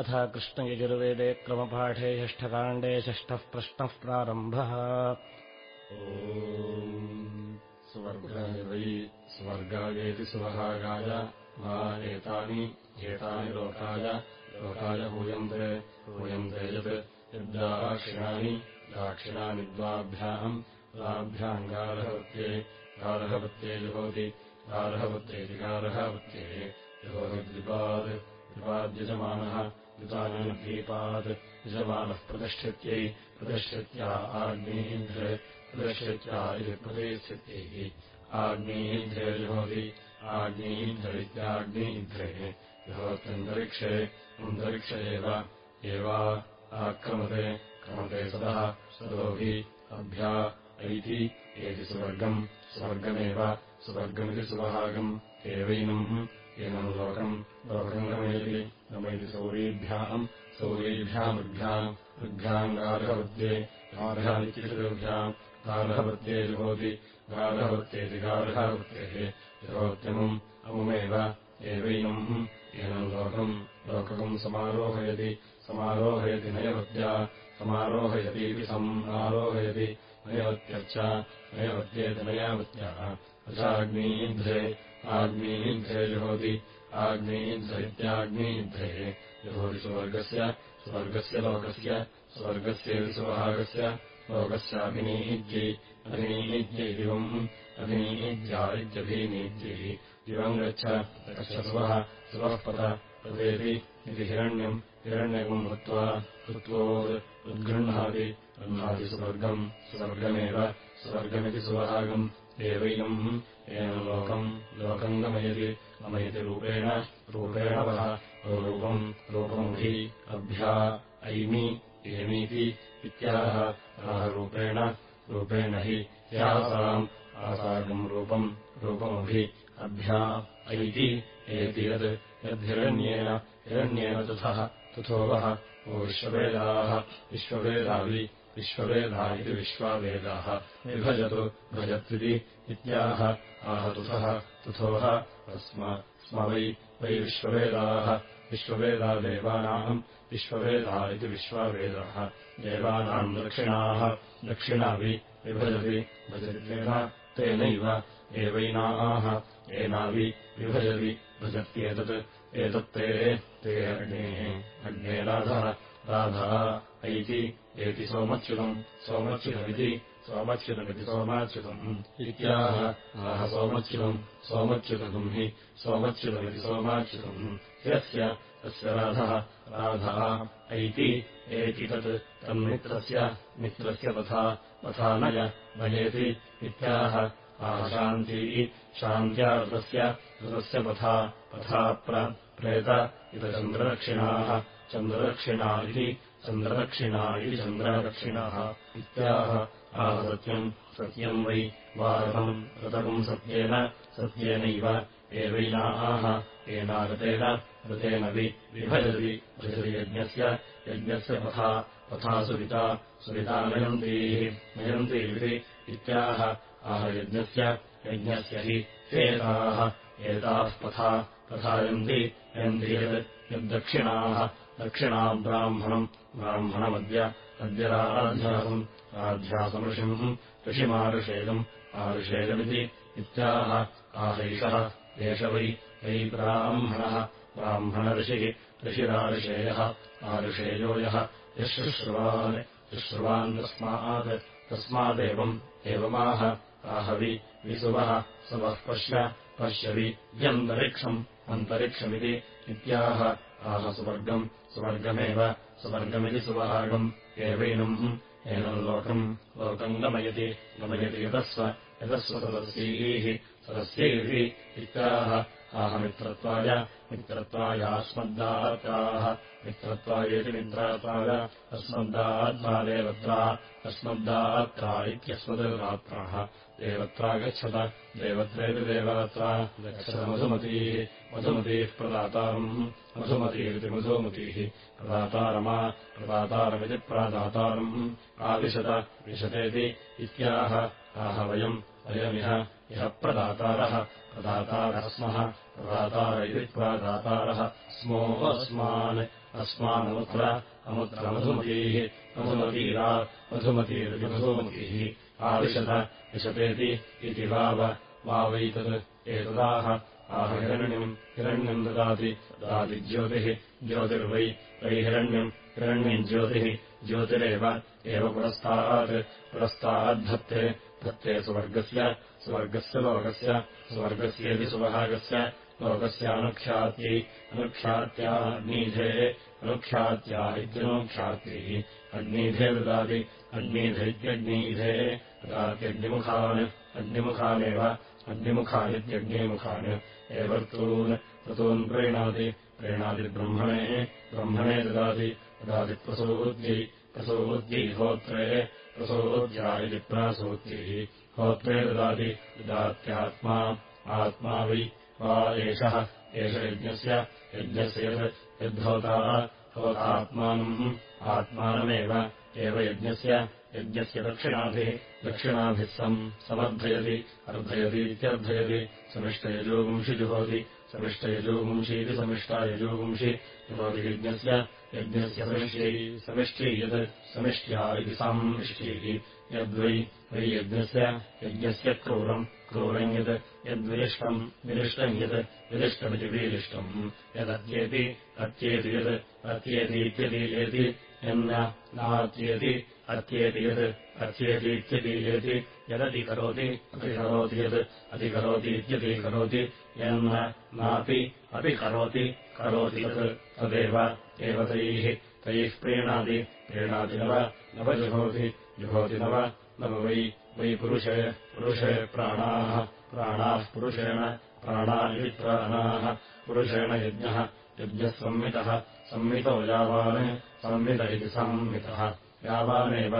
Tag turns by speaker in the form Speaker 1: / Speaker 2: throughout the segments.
Speaker 1: अथ कृष्णयजुर्वेदे क्रमपाठे षष्ठकाण्डे षष्ठः प्रश्नः प्रारम्भः।
Speaker 2: स्वर्गाय वै स्वर्गायेति सुवहागाय वा एतानि एतानि लोकाय। लोकाय हूयन्ते हूयन्ते यत् यद्दाक्षिणानि दाक्षिणानि द्वाभ्याम् द्वाभ्याम् गारहवत्ये गारहवत्ये जुहोति गारहवत्येति गारहवत्ये जुहोति द्विपाद् द्विपाद्यजमानः युतानीद्वीपात् यजमानः प्रतिष्ठित्यै प्रतिष्ठित्या आग्नेहीध्रे प्रतिष्ठित्या इति प्रतिष्ठित्यैः जुहोति आग्नेहीध्रैत्याग्नेहीध्रे जुहोत्यन्तरिक्षे अन्तरिक्ष एवा आक्रमते क्रमते सदः सदोभि अभ्या ऐति एति सुवर्गम् स्वर्गमेव सुवर्गमिति सुवहागम् एवैनम् एनम् लोकम् लोकम् गमयति। गमयति सौरीभ्याम्। सौरीभ्यामृभ्याम् ऋभ्याम् गार्हवत्ये। गार्हादिभ्याम् गार्हवत्ये जुहोति। गार्हवत्येति गार्हवत्येः। जुहोत्यमुम् अमुमेव एवैनम्। एनम् लोकम्। लोककम् समारोहयति। समारोहयति नयवत्या समारोहयतीति समारोहयति नयवत्यर्च। नयवत्येति नयावत्याः। अथाग्नीध्रे आग्नेध्रे जुहोति आग्नेध्र इत्याग्नेध्रे जुहोति सुवर्गस्य स्वर्गस्य लोकस्य स्वर्गस्येति सुभागस्य लोकस्याभिनीत्यै अभिनीत्यै दिवम् अभिनीत्या इत्यभिनीत्यै दिवम् गच्छ सुवः पत तदेति इति हिरण्यम् हिरण्यकम् भूत्वा कृत्वोद्गृह्णाति गृह्णाति सुवर्गम् सुवर्गमेव स्वर्गमिति सुवहागम् एवैनम् एन लोकम् लोकम् गमयति गमयति रूपेण रूपेण वः रूपम् रूपमभि अभ्या ऐमि एमीति इत्याह आह रूपेण रूपेण हि यासाम् आसागम् रूपम् रूपमभि अभ्या ऐति एति यत् यद्धिरण्येन हिरण्येन तथः तथो वः वो विश्ववेदाः विश्ववेदावि विश्ववेदा इति विश्वावेदाः विभजतु भजत्विति इत्याह आह तुथः तुथोः स्म वै वै विश्ववेदाः विश्ववेदा देवानाम् विश्ववेदा इति विश्वावेदाः देवानाम् दक्षिणाः दक्षिणावि विभजति भजत्येन तेनैव एवैनाः एनावि विभजति भजत्येतत् एतत्ते ते अग्नेः अग्ने राधः ऐति एति सोमच्युतम् सोमच्युतमिति सोमच्युतमिति सोमाच्युतम् इत्याह आह सोमच्युतम् सोमच्युतम् हि सोमच्युतमिति सोमाच्युतम् यस्य तस्य राधः राधः ऐति एति तत् तन्मित्रस्य मित्रस्य तथा तथा नय नयेति इत्याह आह शान्ती शान्त्या ऋतस्य ऋतस्य पथा पथा प्रेत इति चन्द्रदक्षिणाः चन्द्रदक्षिणा इति चन्द्रदक्षिणा इति चन्द्रदक्षिणः इत्याह आह सत्यम् सत्यम् वै वा रथम् रतकम् सत्येन सत्येनैव एवैनाः एनागतेन ऋतेन वि विभजति भजति यज्ञस्य यज्ञस्य पथा पथा सुविता सुविता नयन्तीः नयन्तीरिति इत्याह आह यज्ञस्य हि एताः एताः पथा तथा यत् यद्दक्षिणाः दक्षिणाम् ब्राह्मणम् ब्राह्मणमद्य अद्यराध्यासम् आध्यासमृषिम् ऋषिमारुषेयम् आरुषेयमिति इत्याह। आहैषः एष वै वै ब्राह्मणः। ब्राह्मणऋषिः ऋषिरारुषेयः आरुषेयो यः। यः शुश्रुवान् शुश्रुवान् तस्मात् तस्मादेवम् एवमाह। आहवि विसुवः सुवः पश्य पश्यवि व्यन्तरिक्षम् अन्तरिक्षमिति इत्याह आह सुवर्गम् सुवर्गमेव सुवर्गमिति सुवहागम् एवैनम् एनम् लोकम् गमयति गमयति यतस्व यतस्व सदस्यैः इत्याह आहमित्रत्वाय मित्रत्वायास्मद्दार्ताः मित्रत्वायेति मित्रात्वाय अस्मद्दात्मा देवत्रा अस्मद्दात्रा इत्यस्मद्रात्राः देवत्रा गच्छत देवत्रेति देवत्रा गच्छत मधुमतीः मधुमतीः प्रदातारम् मधुमतीरिति मधुमतीः प्रदातारमा प्रदातारमिति प्रादातारम् आविशत विशतेति इत्याह आह वयम् अयमिह यः प्रदातारः प्रदातारः स्मः प्रदातार इति प्रादातारः। स्मो अस्मान् अस्मानमुत्र अमुत्रमधुमतीः मधुमतीरा मधुमतीर्मधुमतीः आविशत विशतेति इति वाव वावैतत् एतदाह। आह हिरण्यम् हिरण्यम् ददाति ददाति ज्योतिः ज्योतिर्वै वै हिरण्यम् हिरण्यम् ज्योतिः ज्योतिरेव एव पुरस्तात् पुरस्ताद्धत्ते धत्ते सुवर्गस्य स्वर्गस्य लोकस्य स्वर्गस्येति सुवभागस्य अग्नीधेः अनुख्यात्या इत्यनुख्यात्यैः अग्नीधे ददाति अग्नीधैत्यग्नीधे ददात्यग्निमुखान् अग्निमुखानेव अग्निमुखानित्यग्निमुखान् एव ऋतून् ऋतून् प्रीणाति प्रीणातिब्रह्मणे ब्रह्मणे ददाति ददाति प्रसूद्यै प्रसूद्यै होत्रे प्रसूद्या इति प्रासूत्यैः होत्रे ददाति ददात्यात्मा आत्मा वै एषः एष यज्ञस्य यज्ञस्य यत् यद्धोताः होतात्मानम् आत्मानमेव एव यज्ञस्य यज्ञस्य दक्षिणाभिः दक्षिणाभिः सम् समर्थयति अर्धयतीत्यर्थयति समिष्टयजोगुंषि जुहोति समिष्टयजोगुंषीति समिष्टायजोगुंषि जुहोति यज्ञस्य यज्ञस्य समिष्ट्यै समिष्ट्यै यत् समिष्ट्या इति सामिष्ट्यैः यद्वै वै यज्ञस्य यज्ञस्य क्रूरम् क्रूरम् यत् यद्विरिष्टम् विरिष्टम् यत् विरिष्टमिति विरिष्टम् यदत्येति अत्येति यत् अत्येतीत्यतीयेति यन्न नात्येति अत्येति यत् अत्येतीत्यतीयेति यदधिकरोति अतिकरोति यत् अधिकरोतीत्यतिकरोति यन्न नापि अपि करोति करोति यत् तदेव एव तैः तैः प्रीणाति प्रीणाति नव नवजुहोति जुहोति नव नव वै वै पुरुषे पुरुषे प्राणाः प्राणाः पुरुषेण प्राणा इति प्राणाः पुरुषेण यज्ञः यज्ञः संमितः संमितो यावान् संमित इति संमितः यावानेव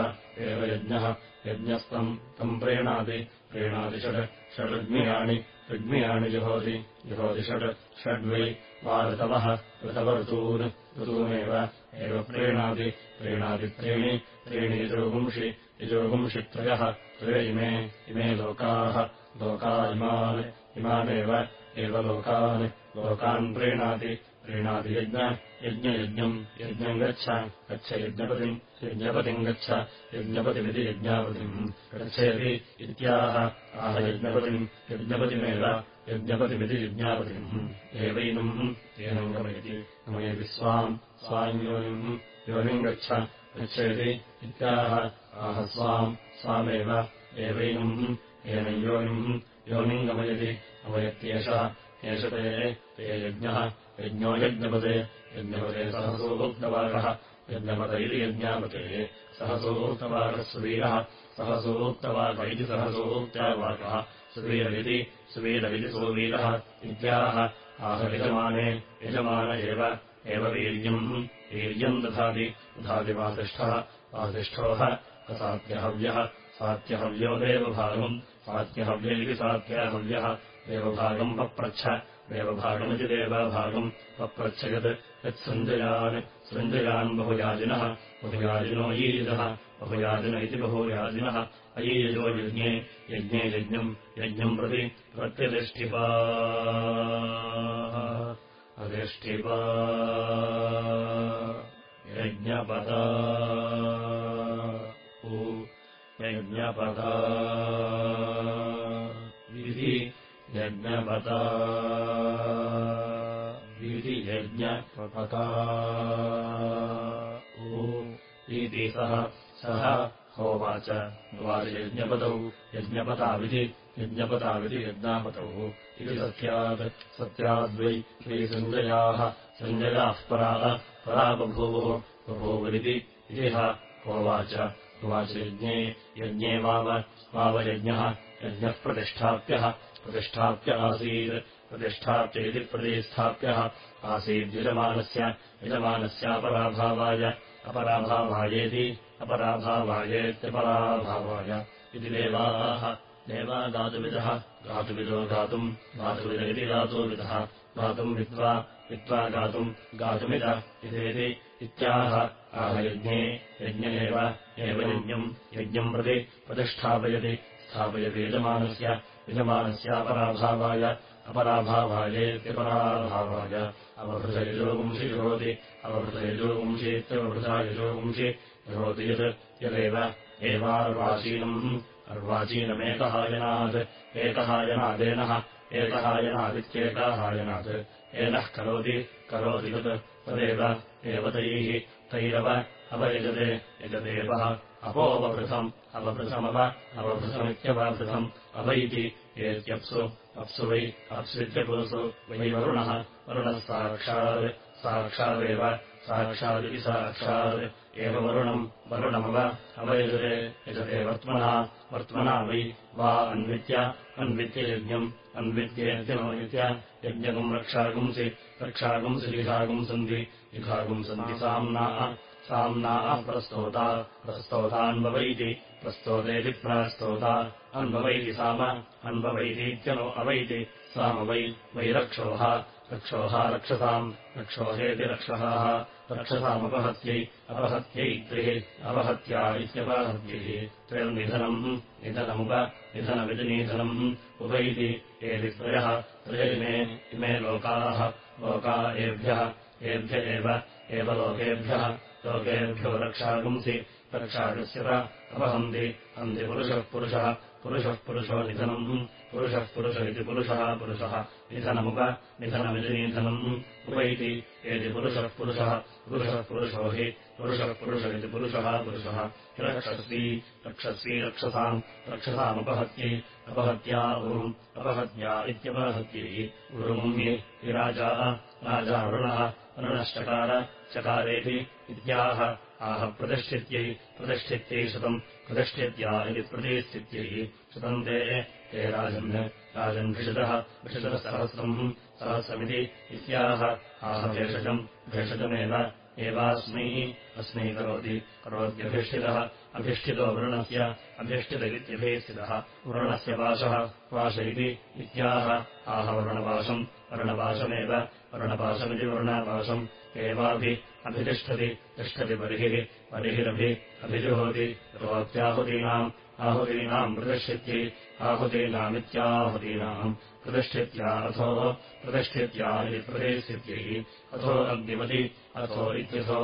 Speaker 2: एव यज्ञः यज्ञस्तम् तम् प्रीणाति प्रीणाति षड् षडग्न्यानि ऋग्म्यानि जुहोति जुहोति षड् षड्वै वा ऋतवः ऋतवऋतून् ऋतूनेव एव प्रीणाति प्रीणाति त्रीणि त्रीणि यजोगुंषि यजोगुंषित्रयः त्रय इमे इमे लोकाः लोका इमान् इमानेव एव लोकान् लोकान् प्रीणाति प्रीणाति यज्ञ यज्ञयज्ञम् यज्ञम् गच्छ गच्छ यज्ञपतिम् यज्ञपतिम् गच्छ यज्ञपतिमिति यज्ञापतिम् गच्छयति इत्याह आह यज्ञपतिम् यज्ञपतिमेव यज्ञपतिमिति यज्ञापतिम् एवैनम् एनम् गमयति गमयति स्वाम् स्वाम् योनिम् योनिम् गच्छ गच्छयति इत्याह आह स्वाम् स्वामेव एवैनम् एनम् योनिम् योनिम् गमयति गमयत्येषः एष ते ते यज्ञः यज्ञो यज्ञपते सहसोक्तवाकः यज्ञपत इति यज्ञापते सहसोक्तवाकः सुवीरः सहसोक्तवाक इति सहसोक्त्यावाकः सुवीरमिति सुवीरमिति सुवीरः इत्याह आह यजमाने यजमान एव वीर्यम् वीर्यम् दधाति दधाति वासिष्ठः वासिष्ठोः सात्यहव्यः सात्यहव्यो देवभागम् सात्यहव्य इति सात्यहव्यः देवभागम् पप्रच्छ। देवभागमिति देवभागम् पप्रच्छयत् यत्सञ्जयान् सञ्जयान्। बहुयाजिनः। बहुयाजिनो ईरिदः बहुयाजिन इति बहुयाजिनः। अयीयजो यज्ञे। यज्ञे यज्ञम्। यज्ञम् प्रति प्रत्यधिष्ठिपा अधिष्ठिपा यज्ञपदा। विधि सः सः होवाच। उवाच यज्ञपतौ यज्ञपताविधि यज्ञपताविधि यज्ञापतौ। इति सत्यात् सत्याद्वै वै सञ्जयाः सञ्जयाः पराः बभूवुः बभूवरिति इह होवाच। उवाच यज्ञे यज्ञे वाव वावयज्ञः यज्ञः प्रतिष्ठाप्यः प्रतिष्ठाप्य आसीत्। प्रतिष्ठाप्य इति प्रतिष्ठाप्यः आसीद्यजमानस्य यजमानस्यापराभावाय अपराभावायेति अपराभावायेत्यपराभावाय। इति देवाः। देवा गातुविदः गातुविदो गातुम् गातुविद इति गातुविदः गातुम् विद्वा विद्वा गातुम् गातुमिद इति इत्याह। आह यज्ञे यज्ञ एव यज्ञम् यज्ञम् प्रति प्रतिष्ठापयति। स्थापयति यजमानस्य यजमानस्यापराभावाय अपराभावायेत्यपराभावाय अवभृतयजोगुंसि जुहोति अवभृतयजोगुंसीत्यवभृता यजोगुंसि जुहोति यत् यदेव एवार्वाचीनम्। अर्वाचीनमेकहायनात् एकहायनादेनः एकहायनादित्येकाहायनात् एनः करोति करोति तत् तदेव एव तैः तैरव अवयजते यजदेवः अवभृतमव अवभृतमित्यवभृतम् अव इति एत्यप्सु अप्सु वै अप्स्वित्यपुरुषु वै वरुणः वरुणः साक्षात् साक्षादेव साक्षादिति साक्षात्। एव वरुणम् वरुणमव अवयजते यजते वर्त्मना वर्त्मना वै वा अन्वित्य अन्वित्ययज्ञम् अन्वित्येत्यमवित्य यज्ञकम् रक्षागुंसि रक्षागुंसि लिघागुंसन्ति लिघागुंसन्ति साम्नाः साम्नाः प्रस्तोता प्रस्तोतान्ववैति प्रस्तोतेति प्रास्तोता अन्ववैति साम अन्ववैतीत्यनो अवैति सामवै वै रक्षोः रक्षोः रक्षसाम् रक्षोहेति रक्षसाः रक्षसामपहत्यै अपहत्यै त्रिः अपहत्या इत्यपहत्यैः त्रयर्निधनम् निधनमुप निधनविधिनिधनम् उपैति एति त्रयः त्रय इमे इमे लोकाः लोका एभ्यः एभ्य एव लोकेभ्यः लोकेभ्यो रक्षागुंसि रक्षागस्यत अपहन्ति हन्ति पुरुषः पुरुषः पुरुषः पुरुषो निधनम् पुरुषः पुरुष इति पुरुषः पुरुषः निधनमुप निधनमितिनिधनम् उपैति एति पुरुषः पुरुषः पुरुषः पुरुषो हि पुरुषः पुरुष इति पुरुषः पुरुषः। रक्षस्वी रक्षस्वी रक्षसाम् रक्षसामुपहत्यै अपहत्या उरुम् अपहत्या इत्यपहत्यै। उरुम् हि राजा वरुणः वरुणश्चकार चकारेति इत्याह। आह प्रतिष्ठित्यै प्रतिष्ठित्यै शतम् प्रतिष्ठित्या इति प्रतिस्थित्यै शतम् ते ते राजन् राजन् भिषजः भिषजसहस्रम् सहस्रमिति इत्याह। आह भेषजम् भेषजमेव एवास्मै अस्मै करोति करोत्यभिष्ठितः अभिष्ठितो वरुणस्य अभिष्ठित इत्यभिस्थितः वरुणस्य वासः वास इति इत्याह। आह वरुणवासम् वर्णवासमेव वर्णपाशमिति वर्णापाशम् एवाभि अभितिष्ठति तिष्ठति बर्हिः बर्हिरभि अभिजुहोति रोत्याहुतीनाम् आहुतीनाम् प्रतिष्ठित्यै आहुतीनामित्याहुतीनाम् प्रतिष्ठित्या अथो प्रतिष्ठित्या इति प्रतिष्ठित्यै अथो अग्निमति अथो इत्यथो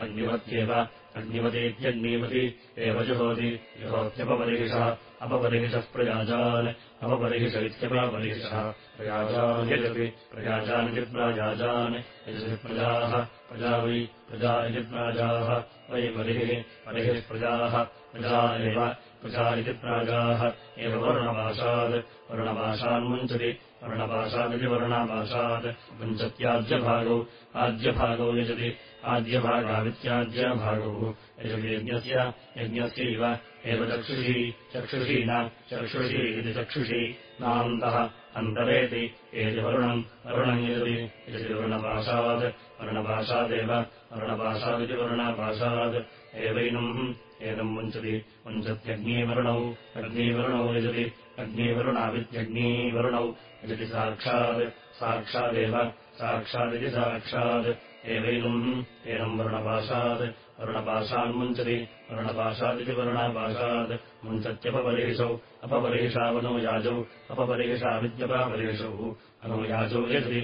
Speaker 2: अग्निमत्येव अग्निमतीत्यग्निमति एव जुहोति। जुहोत्यपपरिहिषः अपपरिहिषः प्रयाजान् अपपरिहिष इत्यपपरिहिषः प्रयाजान् यजति प्रयाजानिति प्रायाजान् यजति प्रजाः वै प्रजा इति प्राजाः वै परिहिः परिहिः प्रजाः। प्रजा एव प्रजा इति प्राजाः एव वर्णपाशात् वर्णपाशान्मुञ्चति वर्णपाशादिति वर्णापाशात् मुञ्चत्याज्यभागौ आद्यभागौ यजति आद्यभागावित्याज्यभागौ यजति यज्ञस्य यज्ञस्यैव एव चक्षुषी चक्षुषी न चक्षुषी इति चक्षुषी। नान्तः अन्तरेति एति वरुणम् वरुणम् यजति। यजति वर्णपाशात् वर्णपाशादेव वर्णपाशादिति वर्णापाशात्। एवैनम् एनम् मुञ्चति मुञ्चत्यग्नीवरुणौ अग्नीवरुणौ यजति अग्नीवरुणावित्यग्नीवरुणौ यजति साक्षात् साक्षादेव साक्षादिति साक्षात्। एवैनम् एनम् वर्णपाशात् वर्णपाशान्मुञ्चति वर्णपाशादिति वर्णापाशात्। मुञ्चत्यपपरेशौ याजौ अपपरेषाविद्यपापरेषौ अनुयाजौ यजति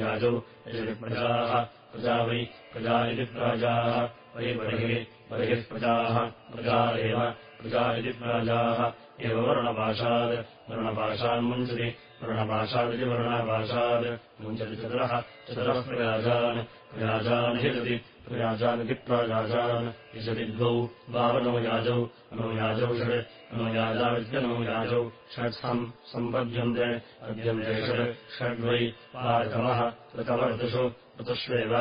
Speaker 2: याजौ यजति प्रजाः प्रजा वै प्रजा इति प्राजाः वै बर्हिः बर्हिः प्रजाः प्रजा एव प्रजा इति प्राजाः एव वर्णपाशात् वर्णपाशान्मुञ्चति वर्णपाशादिति वर्णापाशात् मुञ्चति चतुरः चतुरः प्रयाजान् यजति प्रयाजानिति प्रायाजान् यजति द्वौ वावनो याजौ अनुयाजौ षड् अनुयाजाविद्यनो याजौ षट्सम् सम्पद्यन्ते अद्यन्ते षड् षड्वै पार्कमः ऋतमर्तुषु ऋतुष्वेव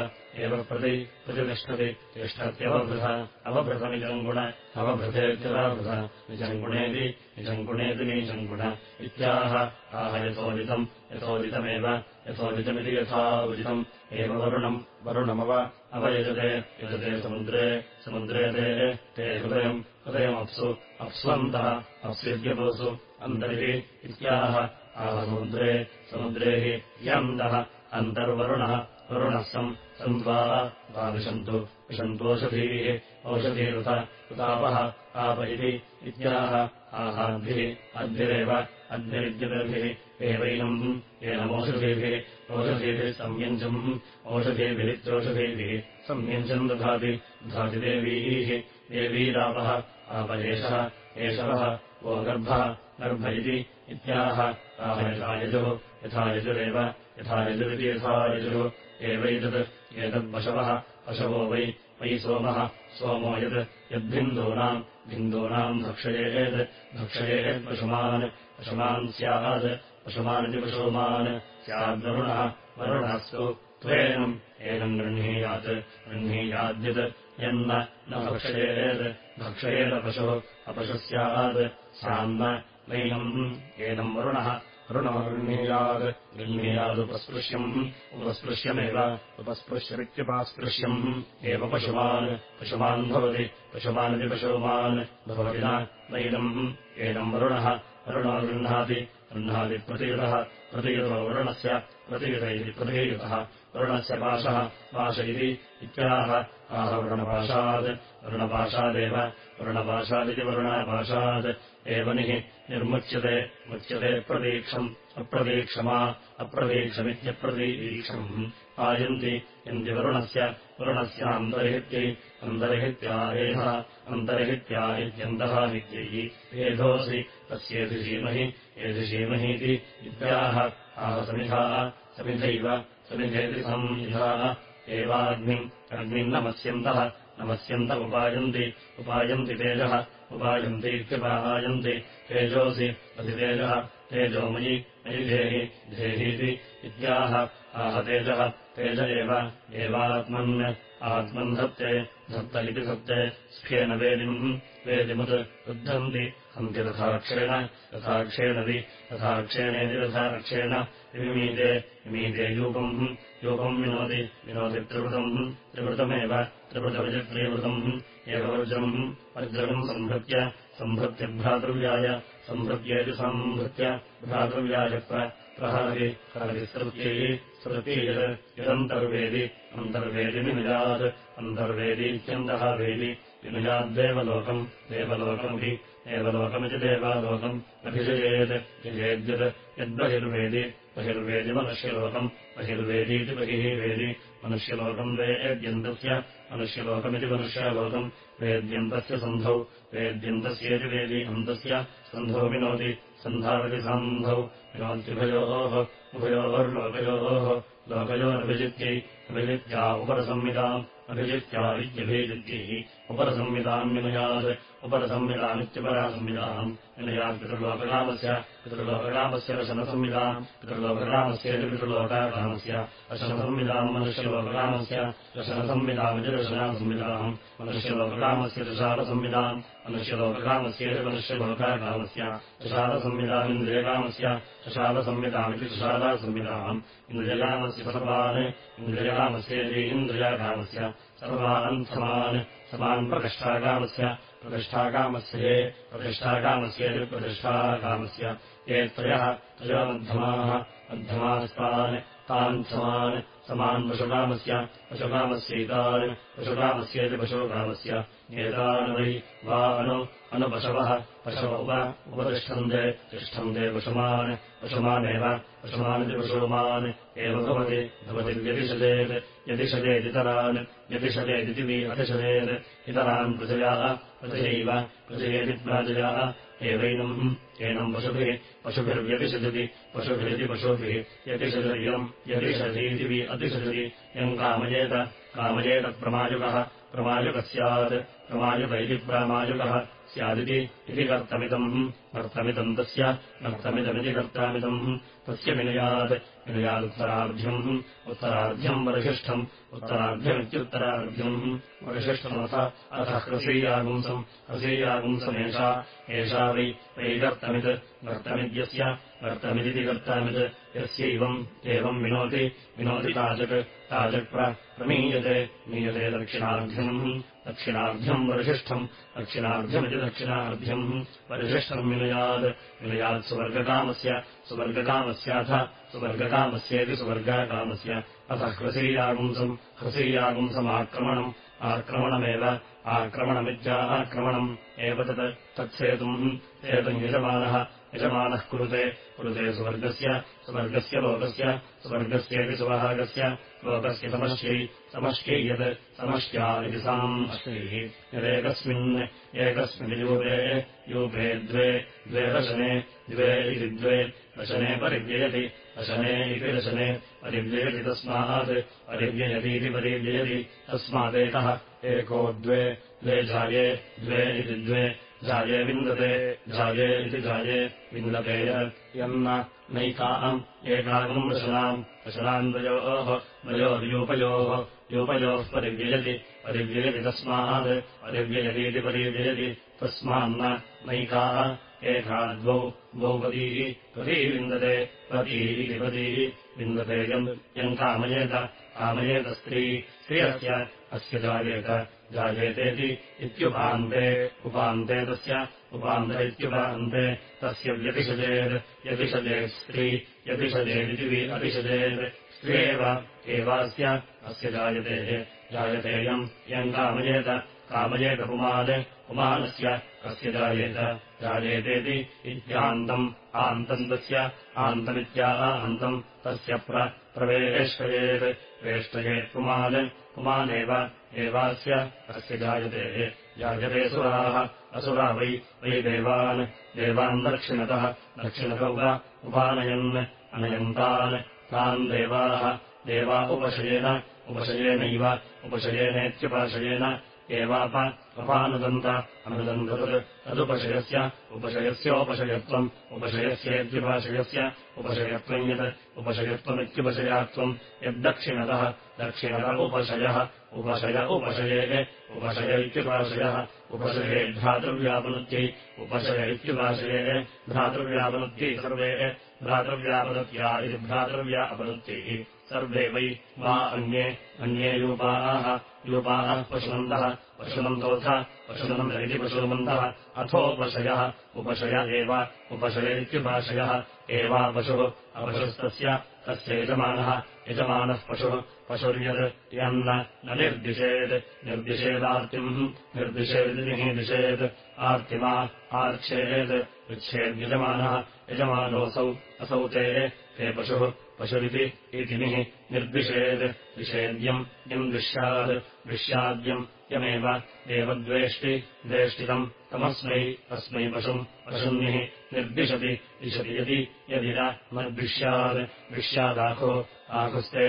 Speaker 2: एव प्रति प्रतिष्ठति तिष्ठत्यवभृथ अवभृतनिजङ्गुण अवभृतेत्यवभृथ निजङ्गुणेति निजङ्गुणेति नीजङ्गुण इत्याह आह यथोदितम् यथोदितमेव यथोदितमिति यथा उदितम् एव वरुणम् वरुणमव अवयजते यजते समुद्रे समुद्रे ते ते हृदयम् हृदयमप्सु अप्स्वन्तः अप्स्यद्यपोसु अन्तरिः इत्याह। आह समुद्रे समुद्रे हि यन्दः अन्तर्वरुणः वरुणः सम् सन्त्वा विशन्तोषधीः औषधीरुत उतापः आप इति इत्याह आहाद्भिः अद्भिरेव अद्भिरिद्युभिः एवैनम् एनमोषधीभिः ओषधीभिः संयञ्जम् ओषधीभिरित्योषधीभिः संयञ्जम् दधाति। दधाति देवीः देवीरापः आप एषः एषवः वो गर्भः गर्भ इति इत्याह। आह यथा यजुः यथा यजुरेव यथा यजुरिति यथा यजुः एवैतत् एतद्पशवः पशवो वै वै सोमः सोमो यत् यद्बिन्दूनाम् बिन्दूनाम् भक्षयेत् पशुमान् पशुमान् स्यात् पशुमानिति पशुमान् स्याद्वरुणः वरुणस्तु त्वेनम् एनम् गृह्णीयात् गृह्णीयाद्यत् यन्न न भक्षयेत् भक्षयेदपशुः अपशुः स्यात् स्यान्न नैनम् एनम् वरुणः वरुणमगृह्णीयात् गृह्णीयादुपस्पृश्यम् उपस्पृश्यमेव उपस्पृश्यमित्युपास्पृश्यम्। एव पशुमान् पशुमान् भवति पशुमानिति पशुमान् भवति नैनम् एनम् वरुणः वरुणो गृह्णाति गृह्णाति प्रतियुतः प्रतियुतो वरुणस्य प्रतियुत इति प्रतियुतः वरुणस्य पाशः पाश इति इत्याह। आह वरुणपाशात् वरुणपाशादेव वरुणपाशादिति वरुणपाशात् एव निः निर्मुच्यते मुच्यते प्रतीक्षम् अप्रतीक्षमा अप्रतीक्षमित्यप्रतीक्षम् आयन्ति यन्ति वरुणस्य वरुणस्यान्तर्हित्यै अन्तर्हित्या एधः अन्तर्हित्या इत्यन्तः नित्यैः। एधोऽसि तस्येधिषीमहि एधिषीमहीति इत्याह आह समिधाः समिधैव समिधेति संविधाः एवाग्निम् अग्निन्नमस्यन्तः नमस्यन्त उपायन्ति उपायन्ति तेजः उपायन्तीत्युपायन्ति तेजोऽसि अधितेजः तेजोमयि मयि धेहि धेहीति इत्याह आह तेजः तेज एव एवात्मन् आत्मन् धत्ते धत्त इति धत्ते स्फेन वेदिम् वेदिमुत् रुद्धन्ति हन्ति तथाक्षेण तथाक्षेणवि तथाक्षेणेति तथाक्षेण विमीते विमीते यूपम् यूपम् विनोति विनोति त्रिवृतम् त्रिवृतमेव त्रिवृतमिति त्रिवृतम् एव वज्रम् वज्रम् सम्भृत्य सम्भृत्य भ्रातृव्याय सम्भृत्येति सम्भृत्य भ्रातृव्याय प्रहरति हरति सृत्यैः सृत्यैः यदन्तर्वेदि अन्तर्वेदि विनुजात् अन्तर्वेदीत्यन्तः वेदि विनुजाद्देवलोकम् देवलोकमपि देवलोकमिति देवालोकम् अभिजयेत् यजेद्यत् यद्बहिर्वेदि बहिर्वेदि मनुष्यलोकम् बहिर्वेदीति बहिः वेदि मनुष्यलोकम् वेद्यन्तस्य मनुष्यलोकमिति मनुष्यलोकम् वेद्यन्तस्य सन्धौ वेद्यन्तस्येति वेदि अन्तस्य सन्धौ विनोति सन्धावति सन्धौ विनोत्युभयोः उभयोर्लोकयोः लोकयोरभिजित्यै अभिजित्या उपरसंविदाम् अभिजित्या इत्यभिजित्यैः उपरसंविदाम् विनयात् उपरसंविदामित्यपरासंविदाम् विनयात् पितृलोकरामस्य पितृलोकरामस्य रशनसंविदाम् पितृलोकरामस्येति पितृलोकारामस्य रशनसंविदाम् मनुष्यलोकरामस्य रशनसंविदामिति रशनासंविदाम् मनुष्यलोकरामस्य तुषारसंविदाम् मनुष्यलोकरामस्येति मनुष्यलोकारामस्य तुषारसंविदामिन्द्रियकामस्य तुषारसंविदामिति तुषारासंविदाम् इन्द्रियकामस्य। सर्वान् इन्द्रियकामस्येति इन्द्रियाकामस्य सर्वान् समान् समान् प्रतिष्ठाकामस्य प्रतिष्ठाकामस्य ये प्रतिष्ठाकामस्येति प्रतिष्ठाकामस्य ये त्रयः त्रयो मध्यमाः मध्यमास्तान् तान् समान् समान् पशुकामस्य पशुकामस्यैतान् पशुकामस्येति पशुकामस्य एतान् वै अनु अनुपशवः पशव उप उपतिष्ठन्ते तिष्ठन्ते पशुमान् पशुमानेव पशुमानिति पशुमान् एव भवति भवति व्यतिषदेत् यदिषदेदितरान् यदिषदेदिति वि अतिषदेत् इतरान् प्रजयाः प्रजयैव प्रजयेति प्राजयाः एवैनम् एनम् पशुभिः पशुभिर्व्यतिषजति पशुभिरिति पशुभिः यतिषदयम् यतिषधीति वि अतिषजति यम् कामयेत कामयेत प्रमायुकः प्रमायुकः स्यात् प्रमायुक प्रामायुकः स्यादिति इति कर्तमिदम् कर्तमिदम् तस्य कर्तमिदमिति कर्तामिदम् तस्य विनयात् विनयादुत्तरार्ध्यम् उत्तरार्ध्यम् वरिशिष्ठम् उत्तरार्ध्यमित्युत्तरार्ध्यम् वरिशिष्ठमथ अथ हृसीयागुंसम् हृसीयागुंसमेषा एषा वै वै कर्तमित् कर्तमिद्यस्य कर्तमिदिति कर्तामित् यस्यैवम् एवम् विनोति विनोति ताजक् ताजक् प्रमीयते मीयते दक्षिणार्ध्यम् दक्षिणार्ध्यम् वरिशिष्ठम् दक्षिणार्ध्यमिति दक्षिणार्ध्यम्। वरिशिष्ठम् विनयात् विनयात् सुवर्गकामस्य सुवर्गकामस्याथ सुवर्गकामस्येति सुवर्गकामस्य। अथ ह्रसीयागुंसम् ह्रसीयागुंसमाक्रमणम् आक्रमणमेव आक्रमणमित्या आक्रमणम् एव तत् तत्सेतुम् एतम् यजमानः यजमानः कुरुते कुरुते सुवर्गस्य सुवर्गस्य लोकस्य स्वर्गस्येति सुभागस्य लोकस्य समश्यै समष्ट्यै यत् समष्ट्या इति सामश्यैः यदेकस्मिन् एकस्मिन् यूपे यूपे द्वे द्वे दशने द्वे इति द्वे दशने परिव्ययति दशने इति दशने परिव्ययति तस्मात् परिव्ययतीति परिव्ययति तस्मादेकः एको द्वे द्वे जाये द्वे इति द्वे जाये विन्दते जाये इति जाये विन्दते यन्न नैकाम् एकाकम् वशनाम् वशनान्द्वयोः द्वयोर्यूपयोः यूपयोः परिव्ययति परिव्ययति तस्मात् परिव्ययतीति परिव्ययति तस्मान्न नैकाः एका द्वौ पतीः पती विन्दते पती पतीः विन्दते यम् यम् कामयेत कामयेत स्त्री स्त्रियस्य अस्य जायेत जायेतेति इत्युपान्ते उपान्ते तस्य उपान्त इत्युपान्ते तस्य यतिषजेत् स्त्री यतिषजेदिति अतिषजेत् स्त्रियेव एवास्य अस्य जायते जायतेयम् यम् कामयेत कामयेत पुमान् पुमानस्य कस्य जायेत? जायेतेति इत्यान्तम् आन्तम् तस्य आन्तमित्या अन्तम् तस्य प्रवेष्टयेत् वेष्टयेत् पुमान् पुमानेव एवास्य अस्य जायते? जायते सुराः असुरा वै वै देवान् देवान् दक्षिणतः दक्षिणतौ वा उपानयन् अनयन्तान् तान् देवाः देवा उपशयेन उपशयेनैव उपशयेनेत्युपाशयेन एवाप अपानुदन्त अनुदन्त तदुपशयस्य उपशयस्योपशयत्वम् उपशयस्येत्युपाशयस्य उपशयत्वम् यत् उपशयत्वमित्युपशयात्वम् यद्दक्षिणतः दक्षिणत उपशयः उपशय उपशये उपशय इत्युपाशयः उपशये भ्रातृव्यापनुत्यै उपशय इत्युपाशये भ्रातृव्यापनुत्यै सर्वे भ्रातृव्यापनुत्या इति भ्रातृव्या अपनुत्यैः सर्वे वै वा अन्ये अन्ये यूपाः यूपाः पशुनन्दः पशुनन्दोऽथ पशुनन्द इति पशुमन्दः अथोपशयः उपशय एव उपशय इत्युपाशयः एवा पशुः अपशुस्तस्य तस्य यजमानः यजमानः पशुः पशुर्यत् यन्न न निर्दिशेत् निर्दिशेदार्तिम् निर्दिशेदिनिः दिशेत् आर्तिमा आर्च्छेत् पृच्छेद्यजमानः यजमानोऽसौ असौ ते ते पशुः पशुरिति इतिनिः निर्दिशेत् विषेद्यम् यम् दृश्यात् दृश्याद्यम् यमेव एव द्वेष्टि द्वेष्टितम् तमस्मै अस्मै पशुम् पशुन्निः निर्दिशति दिशति यदि यदि न दृश्यात् दृश्यादाहो आहुस्ते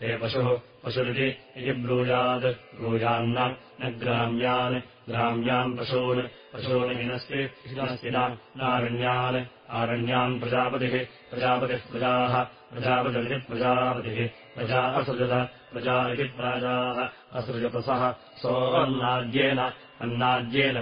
Speaker 2: ते पशुः पशुरिति इति ब्रूयात् ब्रूयान्न न ग्राम्यान् ग्राम्यान् पशून् हिनस्ति नारण्यान् आरण्यान् प्रजापतिः प्रजापतिः प्रजाः प्रजापतिरिति प्रजापतिः प्रजा असृजत प्रजा इति प्राजाः असृजतसः सोऽन्नाद्येन अन्नाद्येन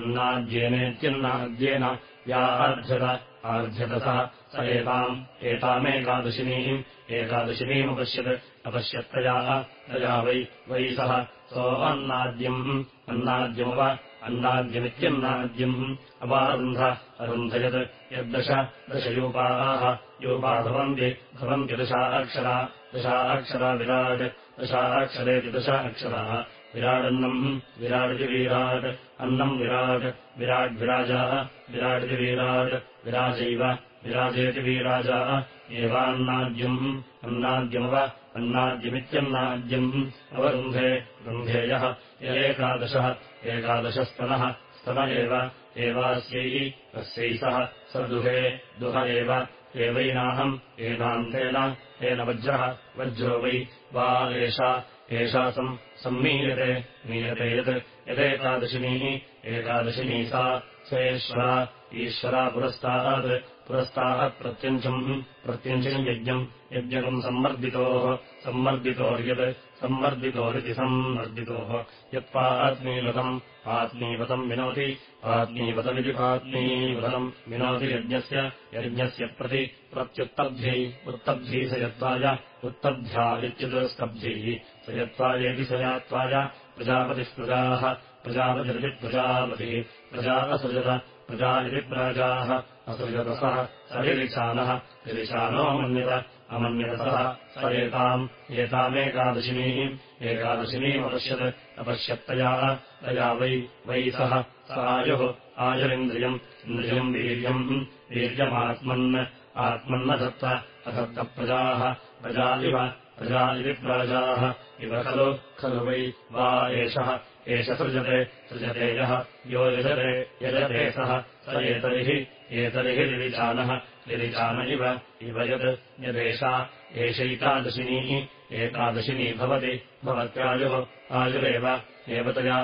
Speaker 2: अन्नाद्येनेत्यन्नाद्येन या अर्ध्यत आर्ध्यतसः स एताम् एतामेकादशिनीम् एकादशिनीमपश्यत् अपश्यत्तयाः तया वै वै सः सोऽन्नाद्यम् अन्नाद्यमुप अन्नाद्यमित्यन्नाद्यम् अवारुन्ध अरुन्धयत् यद्दश दशयूपाः यूपा भवन्ति भवन्ति दशा अक्षरा दशा अक्षरा विराट् दशा अक्षरेति दश अक्षराः। विराडन्नम् विराडिति वीराट् अन्नम् विराट् विराड्विराजाः विराडिति वीराट् विराजैव विराजेति वीराजाः। एवान्नाद्यम् अन्नाद्यमव अन्नाद्यमित्यन्नाद्यम् अवरुन्धे रुन्धेयः एकादशः एकादशस्तनः स्तन एव एवास्यै अस्यै सः स दुहे दुह एव एवैनाहम् एनान्तेन तेन वज्रः वज्रो वै वा एषा एषा सम् सम्मीयते मीयते यत् यदेकादशिनीः एकादशिनी सा सेश्वरा ईश्वरा पुरस्तात् पुरस्तात् प्रत्यञ्चम् प्रत्यञ्चम् यज्ञम् यज्ञकम् सम्मर्दितोः सम्मर्दितोर्यत् सम्मर्दितोरिति सम्मर्दितोः यत्पात्मीवतम् आत्मीवतम् विनोति आत्मीवतमिति पात्मीवतम् विनोति यज्ञस्य यज्ञस्य प्रति प्रत्युत्तब्ध्यै उत्तब्धी स यत्त्वाय उत्तब्ध्या इत्युत्स्तब्धैः स यत्त्वायेति स यात्वाय प्रजापतिः प्रजाः प्रजापतिरिति प्रजापतिः प्रजा असृजत प्रजा इति प्राजाः असृजतसः स रिलिशानः रिलिशानोऽमन्यत अमन्यतसः स एताम्। एतामेकादशिनीम् एकादशिनीमपश्यत् अपश्यत्तया तया वै वै सः। स आयुः आयुरिन्द्रियम् इन्द्रियम् वीर्यम् वीर्यमात्मन् आत्मन्न दत्त अदत्तप्रजाः प्रजा। इव खलु खलु वै वा एषः। एष सृजते सृजते यः। यजते यजते सः। एतरिः एतरिः लिलिचानः लिलिचान इव इव यत् यदेषा एषैकादशिनी एकादशिनी भवति भवत्यायुः आयुरेव एव तया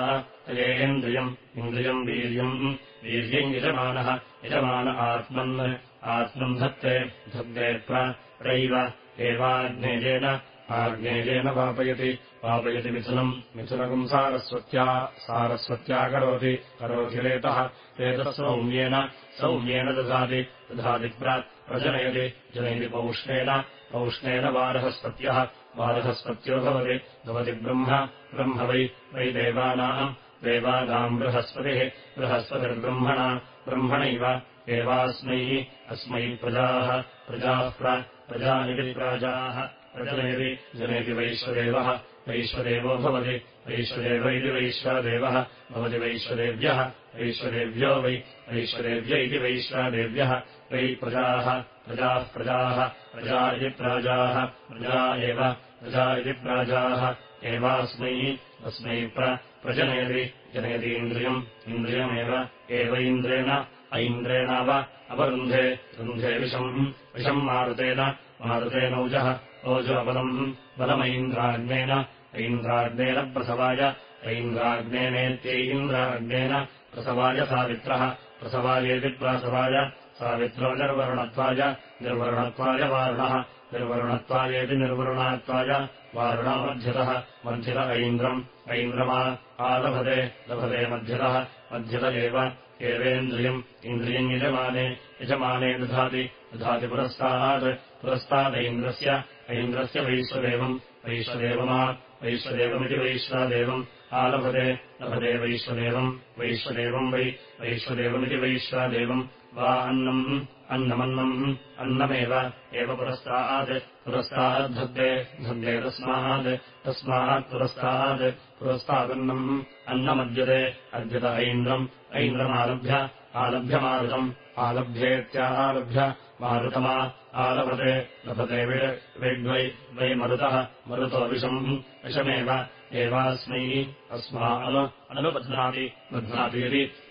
Speaker 2: तयेन्द्रियम् इन्द्रियम् वीर्यम् वीर्यम् यजमानः यजमान आत्मन् आत्मम् धत्ते धत्ते प्रैव एवाग्नेयेन आग्नेयेन पापयति पापयति मिथुनम् मिथुनकम् सारस्वत्या सारस्वत्या करोति करोति रेतः रेतः सौम्येन सौम्येन दधाति दधाति प्रजनयति जनयति पौष्णेन पौष्णेन वारहस्पत्यः वारहस्पत्यो भवति भवति ब्रह्म ब्रह्म वै वै देवानाम् देवानाम् बृहस्पतिः बृहस्पतिर्ब्रह्मणा ब्रह्मणैव एवास्मै अस्मै प्रजाः प्रजाः प्रजा इति प्राजाः प्रजनेति जनेति वैश्वदेवः वैश्वदेवो भवति। वैश्वदेव इति वैश्वदेवः भवति वैश्वदेव्यः। वैश्वदेव्यो वै वैश्वदेव्य इति वैश्वदेव्यः। वै प्रजाः प्रजाः प्रजाः प्रजा इति प्राजाः प्रजा एव प्रजा इति प्राजाः। एवास्मै अस्मै प्रजनयति। जनयति इन्द्रियम्। इन्द्रियमेव एव इन्द्रेण। ऐन्द्रेणाव अपरुन्धे रुन्धे विषम्। विषम् मारुतेन। मारुतेनौजः। ओजोबलम् बलमैन्द्राग्नेन ऐन्द्राग्नेन प्रसवाय ऐन्द्राग्नेनेत्यैन्द्राग्नेन प्रसवाय सावित्रः प्रसवायेति प्रासवाय सावित्रो निर्वरुणत्वाय निर्वरुणत्वाय वारुणः निर्वरुणत्वायेति निर्वरुणात्वाय वारुणमध्यतः मध्यत ऐन्द्रम् ऐन्द्रमा आलभते लभते मध्यतः मध्यत एव एवेन्द्रियम् इन्द्रियम् यजमाने यजमाने दधाति दधाति पुरस्तात् पुरस्तादैन्द्रस्य ऐन्द्रस्य वैश्वदेवम् वैश्वदेवमा वैश्वदेवमिति वैश्वादेवम् आलभते लभते वैश्वदेवम् वैश्वदेवम् वै वैश्वदेवमिति वैश्वादेवम्। वा अन्नम् अन्नमन्नम् अन्नमेव एव पुरस्तात् पुरस्ताद्धे धद्दे तस्मात् तस्मात् पुरस्तात्। पुरस्तादन्नम् अन्नमद्यते अद्यत ऐन्द्रम् ऐन्द्रमालभ्य आलभ्यमारुतम् आलभ्येत्यालभ्य मारुतमा आलभते लभते वेड्वै वै मरुतः मरुतो विषम् विषमेव। एवास्मै अस्मा अनु अनुबध्नाति बध्नाति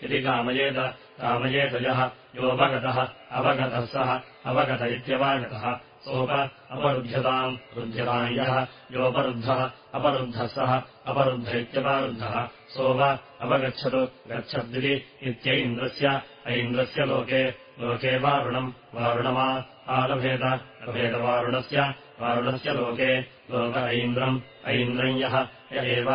Speaker 2: यदि कामयेत कामयेत यः योऽवगतः अवगतः सः अवगत इत्यवागतः। सोप अपरुध्यताम् रुध्यताम् यः योपरुद्धः अपरुद्धः सः अपरुद्ध इत्यपारुद्धः। सोप अवगच्छतु गच्छद्विति इत्यैन्द्रस्य ऐन्द्रस्य लोके लोके वारुणम् वारुणमा आलभेद लभेदवारुणस्य वारुणस्य लोके लोक ऐन्द्रम् ऐन्द्रम् यः एव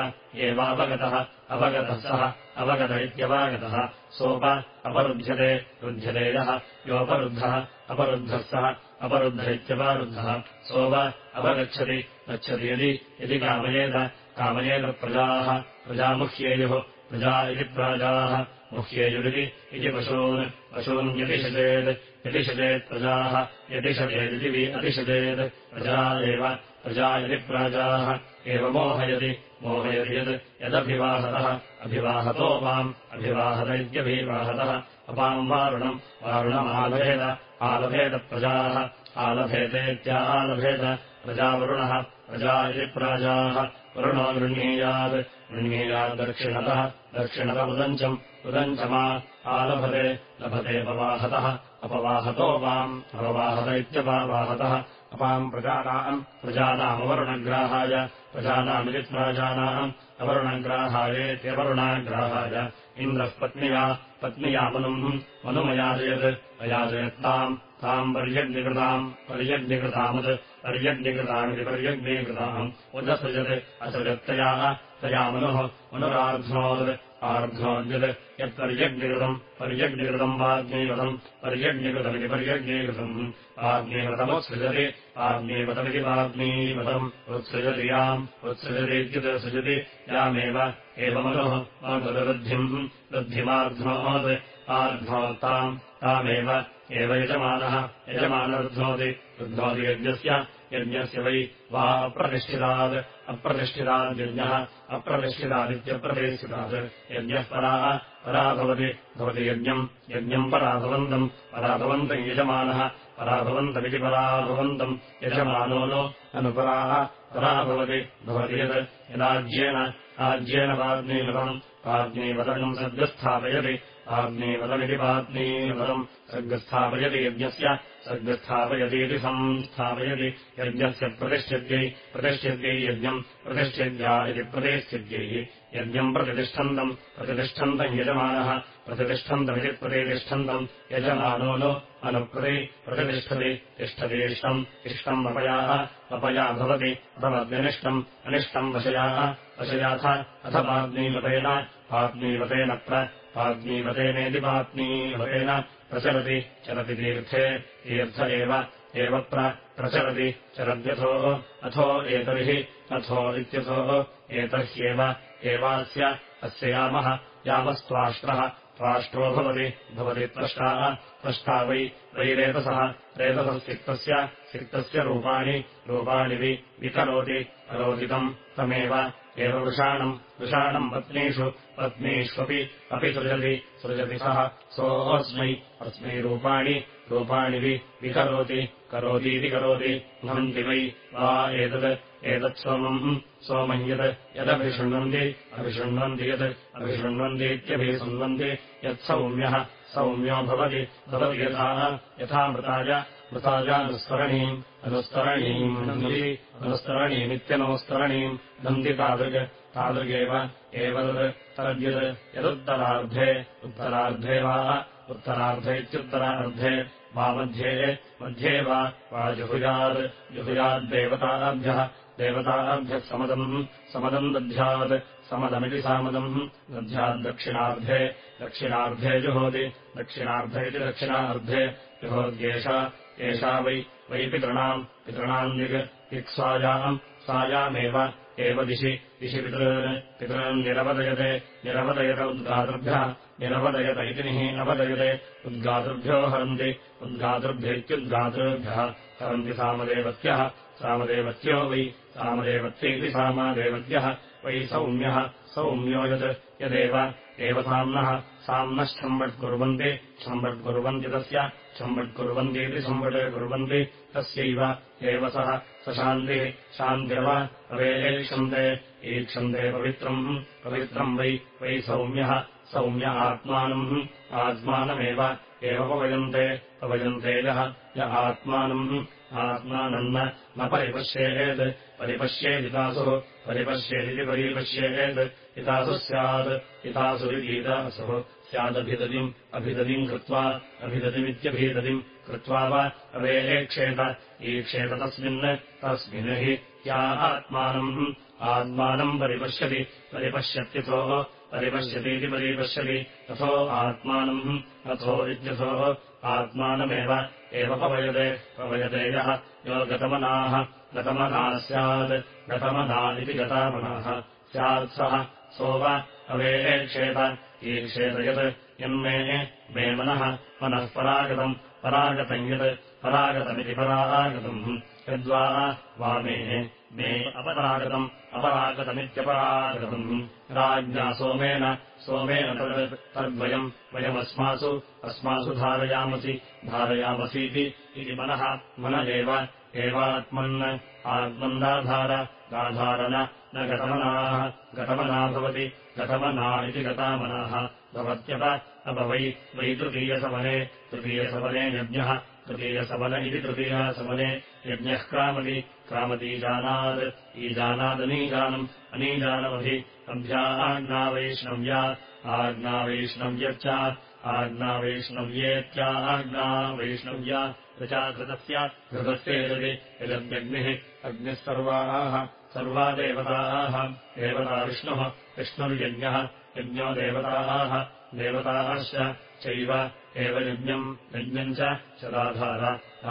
Speaker 2: एवावगतः अवगतः सः अवगत इत्यवागतः सोप अपरुध्यते रुध्यते यः योपरुद्धः अपरुद्धः सः अपरुद्ध इत्यपारुद्धः सोप अपगच्छति गच्छति यदि यदि कामयेत कामयेत प्रजाः प्रजामुह्येयुः प्रजा इति प्राजाः मुह्येयुरिति इति पशून् पशून् यतिषजेत् यतिषजेत् प्रजाः यतिषजेदिति अतिषजेत् प्रजा एव प्रजा प्राजाः एव मोहयति मोहयति यत् यदभिवाहतः अभिवाहतो वाम् अभिवाहत इत्यभिवाहतः अपाम् वारुणम् वारुणमालभेद आलभेदप्रजाः आलभेदेत्यालभेद प्रजावरुणः प्रजा इति प्राजाः वरुणो गृह्णीयात् गृह्णीयाद्दक्षिणतः दक्षिणत उदञ्चम्। उदञ्चमा आलभते। लभतेऽपवाहतः अपवाहतो। वाम्। अपवाहत इत्यपावाहतः। अपाम् प्रजानाम्। प्रजानामवरुणग्राहाय। प्रजानामिति प्राजानाम् अवरुणग्राहायेत्यवरुणाग्राहाय इन्द्रः पत्न्या। पत्न्यामनुम् मनुमयाजयत्। अयाजयत्ताम् ताम् पर्यग्निकृताम्। पर्यग्निकृतामुत् पर्यग्निकृतामिति पर्यग्नीकृताम् उदसृजत् असृजत्तयाः तया मनुः मनुरार्ध्नोत् आर्ध्नोद्यत् यत्पर्यग्निकृतम् पर्यग्निकृतम् वाग्नीकृतम् पर्यग्निकृतमिति पर्यग्नीकृतम् आग्नेकृतमुत्सृजति आग्नेपतमिति वाग्नीपतम् उत्सृजति याम् उत्सृजतीत्युत् सृजति यामेव एव मनुः मातुरवृद्धिम् वृद्धिमार्ध्नोत् आर्ध्नोत्ताम् तामेव एव यजमानः यजमानर्ध्नोति रुध्नोति यज्ञस्य यज्ञस्य वै वा अप्रतिष्ठितात् अप्रतिष्ठिताद्यज्ञः अप्रतिष्ठितादित्यप्रतिष्ठितात् यज्ञः पराः परा भवति भवति यज्ञम् यज्ञम् पराभवन्तम् पराभवन्तम् यजमानः पराभवन्तमिति पराभवन्तम् यजमानो नो अनुपराः परा भवति भवति यत् यदाज्येन आज्येन पाग्नीवतम् पाग्नीवतम् सर्गस्थापयति आग्नेवतमिति पाग्नीवतम् सर्गस्थापयति यज्ञस्य सर्गस्थापयतीति संस्थापयति यज्ञस्य प्रतिष्ठित्यै प्रतिष्ठित्यै यज्ञम् प्रतिष्ठित्या इति प्रतिष्ठित्यैः यज्ञम् प्रतिष्ठन्तम् प्रतिष्ठन्तम् यजमानः प्रतिष्ठन्तमिति प्रतिष्ठन्तम् यजमानो नो अनुप्रति प्रतिष्ठति तिष्ठति इष्टम् अपयाः अपया भवति भवद्यनिष्टम् अनिष्टम् वशयाः वशयाथ अथ पाग्नीवतेन पाग्नीवतेन प्र पाग्नीवतेनेति पाग्नीवतेन प्रचलति चलति तीर्थे तीर्थ एव प्रचलति चरद्यथो अथो एतर्हि अथो इत्यथो एतर्ह्येव एवास्य अस्य यामः यामस्त्वाष्ट्रः त्वाष्ट्रो भवति भवति त्वष्टाः त्वष्टा वै वै रेतसः सिक्तस्य सिक्तस्य रूपाणि वि विकरोति करोतितम् तमेव एव वृषाणम् वृषाणम् पत्नीषु पत्नीष्वपि अपि सृजति सृजति सः सोऽस्मै अस्मै रूपाणि रूपाणि वि विकरोति करोतीति करोति भवन्ति वै। वा एतत् एतत्सोमम् सोमम् यत् यदभिशृण्वन्ति अभिशृण्वन्ति यत् अभिशृण्वन्तीत्यभिशृण्वन्ति। यत्सौम्यः सौम्यो भवति भवति यथा यथा मृताय मृतायानुस्मरणीम् अनुस्तरणीम् नन्दि अनुस्तरणीमित्यनुस्तरणीम् नन्दि तादृग् तादृगेव एव तद्यत् यदुत्तरार्धे उत्तरार्धे वा उत्तरार्ध इत्युत्तरार्धे वा मध्ये मध्ये वा जुहुयात् जुहुयाद्देवताभ्यः देवताभ्यः समदम् समदम् दध्यात् समदमिति सामदम् दध्याद्दक्षिणार्धे दक्षिणार्धे जुहोति दक्षिणार्ध इति दक्षिणार्धे जुहोद्येषा एषा वै वै पितॄणाम् पितॄणाम् दिग् दिक्स्वायाम् सायामेव एव दिशि दिशि पितॄन् पितॄन् निरवदयते उद्गातृभ्यः निरवदयत इति निः उद्गातृभ्यो हरन्ति उद्गातृभ्येत्युद्गातृभ्यः। हरन्ति सामदेवत्यः सामदेवत्यो वै सामदेवत्यैति सामादेवत्यः। वै सौम्यः सौम्यो यत् यदेव एव साम्नः। साम्नश्चम्बट्कुर्वन्ति सम्बट्कुर्वन्ति तस्य सम्बट्कुर्वन्तीति सम्बट् कुर्वन्ति तस्यैव एव सः। स शान्तिः शान्तिरव अवेक्षन्ते ईक्षन्ते पवित्रम् पवित्रम् वै वै सौम्यः सौम्य आत्मानम् आत्मानमेव एव पवयन्ते पवयन्ते यः य आत्मानम्। आत्मानम् न परिपश्येत् परिपश्येदितासुः परिपश्येदिति परिपश्येत् इतासुः स्यात् इतासुरिगीतासुः स्यादभिदतिम् अभिदतिम् कृत्वा अभिदतिमित्यभिदतिम् कृत्वा वा अवेक्षेत ईक्षेत तस्मिन् तस्मिन् हि या आत्मानम्। आत्मानम् परिपश्यति परिपश्यत्यथोः परिपश्यतीति परिपश्यति तथो आत्मानम् अथो इत्यथो आत्मानमेव एव पवयते पवयते यः यो गतमनाः गतमनाः स्यात् गतमना इति गतामनाः। स्यात् सः अवेक्षेत ईक्षेत यत् यन्मे मे मनः मनः परागतम् यत् परागतमिति परागतम्। यद्वा वा मे अपरागतम् अपरागतमित्यपरागतम्। राज्ञा सोमेन सोमेन तद् तद्वयम् वयमस्मासु अस्मासु धारयामसि धारयामसीति इति मनः मन एव एवात्मन् आत्मन्दाधार दाधारन न गतमनाः गतमना भवति गतमना इति गतामनाः। भवत्यप अप वै वै तृतीयसवने तृतीयसवने यज्ञः तृतीयसवन इति तृतीयसवने यज्ञः क्रामति क्रामतीजानात् ईजानादनीजानम् अनीजानमभि। अभ्या आज्ञावैष्णव्या आज्ञा वैष्णव्येत्या आज्ञा वैष्णव्या। ऋचा घृतस्य घृतस्येदति यदग्निः अग्निः सर्वाः देवताः देवता विष्णुः विष्णुर्यज्ञः यज्ञो देवताः देवताश्च चैव एव यज्ञम् यज्ञम् च चदाधार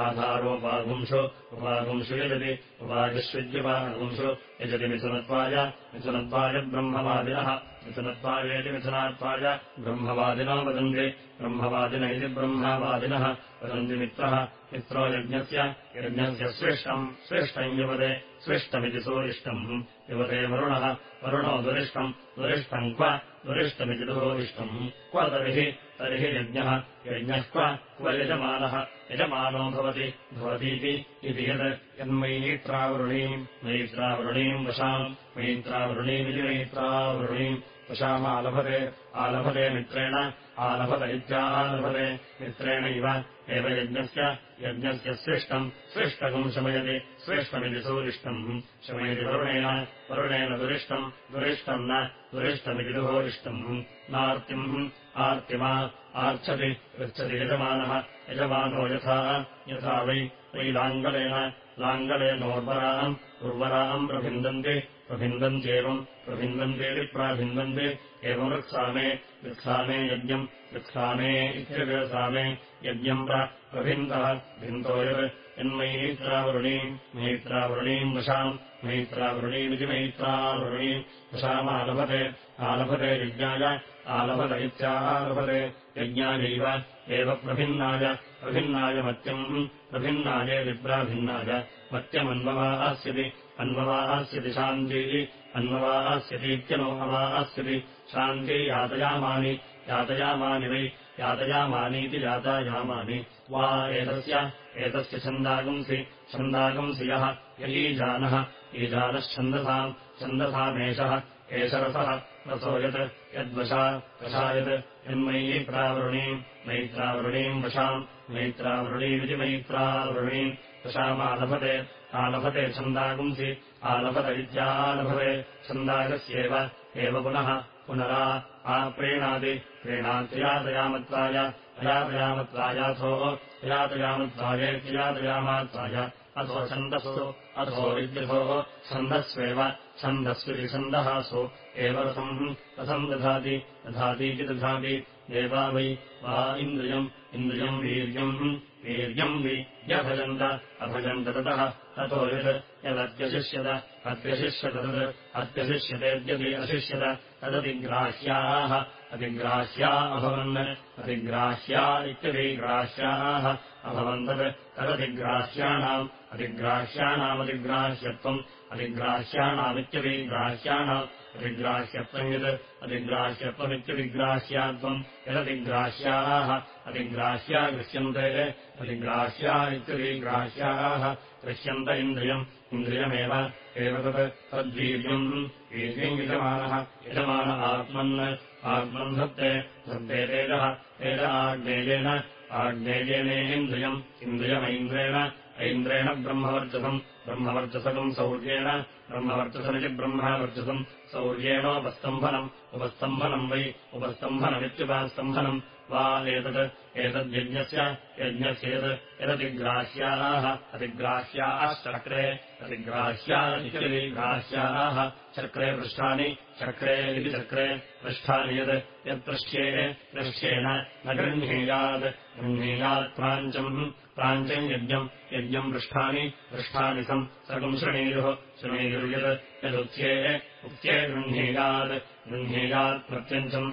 Speaker 2: आधारोपागुंसु उपागुंसु यजति उपागस्विद्युपागुंसु यजति मिथुनत्वाय मिथुनत्वाय ब्रह्मवादिनः मिथुनत्वायेति मिथुनात्वाय ब्रह्मवादिनो वदन्ति। ब्रह्मवादिन इति ब्रह्मवादिनः वदन्ति मित्रः। मित्रो यज्ञस्य यज्ञस्य स्विष्टम् स्विष्टम् युवते स्विष्टमिति सोरिष्टम्। युवते वरुणः वरुणो दुरिष्टम् दुरिष्टम् क्व दुरिष्टमिति दुरोरिष्टम्। क्व तर्हि तर्हि यज्ञः यज्ञः क्व? यजमानः? यजमानो भवति भवतीति इति यत् यन्मयीत्रावृणीम् मैत्रावृणीम् वशाम् मैत्रावृणीमिति मैत्रावृणीम् वशामालभते आलभते मित्रेण आलभत इत्यालभते मित्रेणैव एव यज्ञस्य यज्ञस्य स्विष्टम् स्विष्टकम् शमयति स्विष्टमिति सुरिष्टम्। शमयति वरुणेन वरुणेन दुरिष्टम् दुरिष्टम् न दुरिष्टमिति दुहोरिष्टम्। नार्तिम् आर्तिमा आर्च्छति पृच्छति यजमानः यजमानो यथा यथा वै वै लाङ्गलेन लाङ्गलेनोर्वराम् उर्वराम् प्रभिन्दन्ति प्रभिन्दन्त्येवम् प्रभिन्दन्तेति प्राभिन्दन्ति एवम् वृत्सामे यज्ञम् वृत्सामे इत्यसामे यज्ञम् प्रभिन्दः भिन्दो यत् यन्मैत्रावृणीम् मैत्रावृणीम् वशाम् मैत्रावृणीमिति मैत्रावृणीम् वशामालभते आलभते यज्ञाय आलभत इत्यालभते यज्ञायैव एव प्रभिन्नाय प्रभिन्नाय मत्यम् प्रभिन्नाय विप्राभिन्नाय मत्यमन्ववास्यति अन्ववास्यति शान्तिः अन्ववास्यतीत्यनो अवास्यति शान्ति यातयामानि यातयामानि वै यातयामानीति यातायामानि। वा एतस्य एतस्य छन्दागंसि छन्दागंसि यः ययीजानः ईजानश्छन्दसाम् छन्दसामेषः एष रसः रसो यत् यद्वशा वशा यत् यन्मयी प्रावृणीम् मैत्रावृणीम् वशाम् मैत्रावृणीमिति मैत्रावृणीम् वशामालभते आलभते छन्दागुंसि आलभत इत्यालभते छन्दागस्येव एव पुनः पुनरा आप्रीणादि प्रीणात्यातयामत्वाय अयातयामत्वायाथो अयातयामत्वायेत्यातयामात्वाय अथो छन्दसु अथो विद्युधोः छन्दस्वेव छन्दस्विति छन्दःसु एव रथम् रथम् दधाति दधातीति दधाति। देवा वै वा इन्द्रियम् इन्द्रियम् वीर्यम् वीर्यम् वि व्यभजन्त अभजन्त ततः। ततो यत् यदत्यशिष्यत अत्यशिष्यत तत् अत्यशिष्यतेद्यपि अशिष्यत तदतिग्राह्याः अतिग्राह्या अभवन् अतिग्राह्या इत्यभिग्राह्याः अभवन् तत् तदतिग्राह्याणाम् अतिग्राह्याणामतिग्राह्यत्वम् अतिग्राह्याणामित्यभिग्राह्याणाम् अतिग्राह्यत्वम् यत् अतिग्राह्यत्वमित्यभिग्राह्यात्वम् यदतिग्राह्याः अतिग्राह्या गृह्यन्ते अतिग्राह्या इत्यभिग्राह्याः गृह्यन्त इन्द्रियम् इन्द्रियमेव एव तत् तद्वीर्यम् वीर्यम् यजमानः यजमान आत्मन् आत्मन् धत्ते धत्ते तेजः तेज आग्नेयेन आग्नेयेनेन्द्रियम् इन्द्रियमैन्द्रेण ऐन्द्रेण ब्रह्मवर्चसम् ब्रह्मवर्चसकम् सौर्येण ब्रह्मवर्चसमिति ब्रह्मवर्चसम् सौर्येणोपस्तम्भनम् उपस्तम्भनम् वै उपस्तम्भनमित्युपस्तम्भनम्। वा एतत् एतद्यज्ञस्य यज्ञस्य यत् यदतिग्राह्याः अतिग्राह्याश्चक्रे अतिग्राह्यादिग्राह्याः चक्रे पृष्ठानि चक्रे इति चक्रे पृष्ठानि यत् यत्पृष्ठ्ये पृष्ठ्येन न गृह्णीयात् गृह्णीयात् प्राञ्चम् यज्ञम् यज्ञम् पृष्ठानि पृष्ठानि सम् सर्वम् श्रणीयुः श्रणीयुर्यत् यदुच्ये उच्ये गृह्णीयात् गृह्णीयात् प्रत्यञ्चम्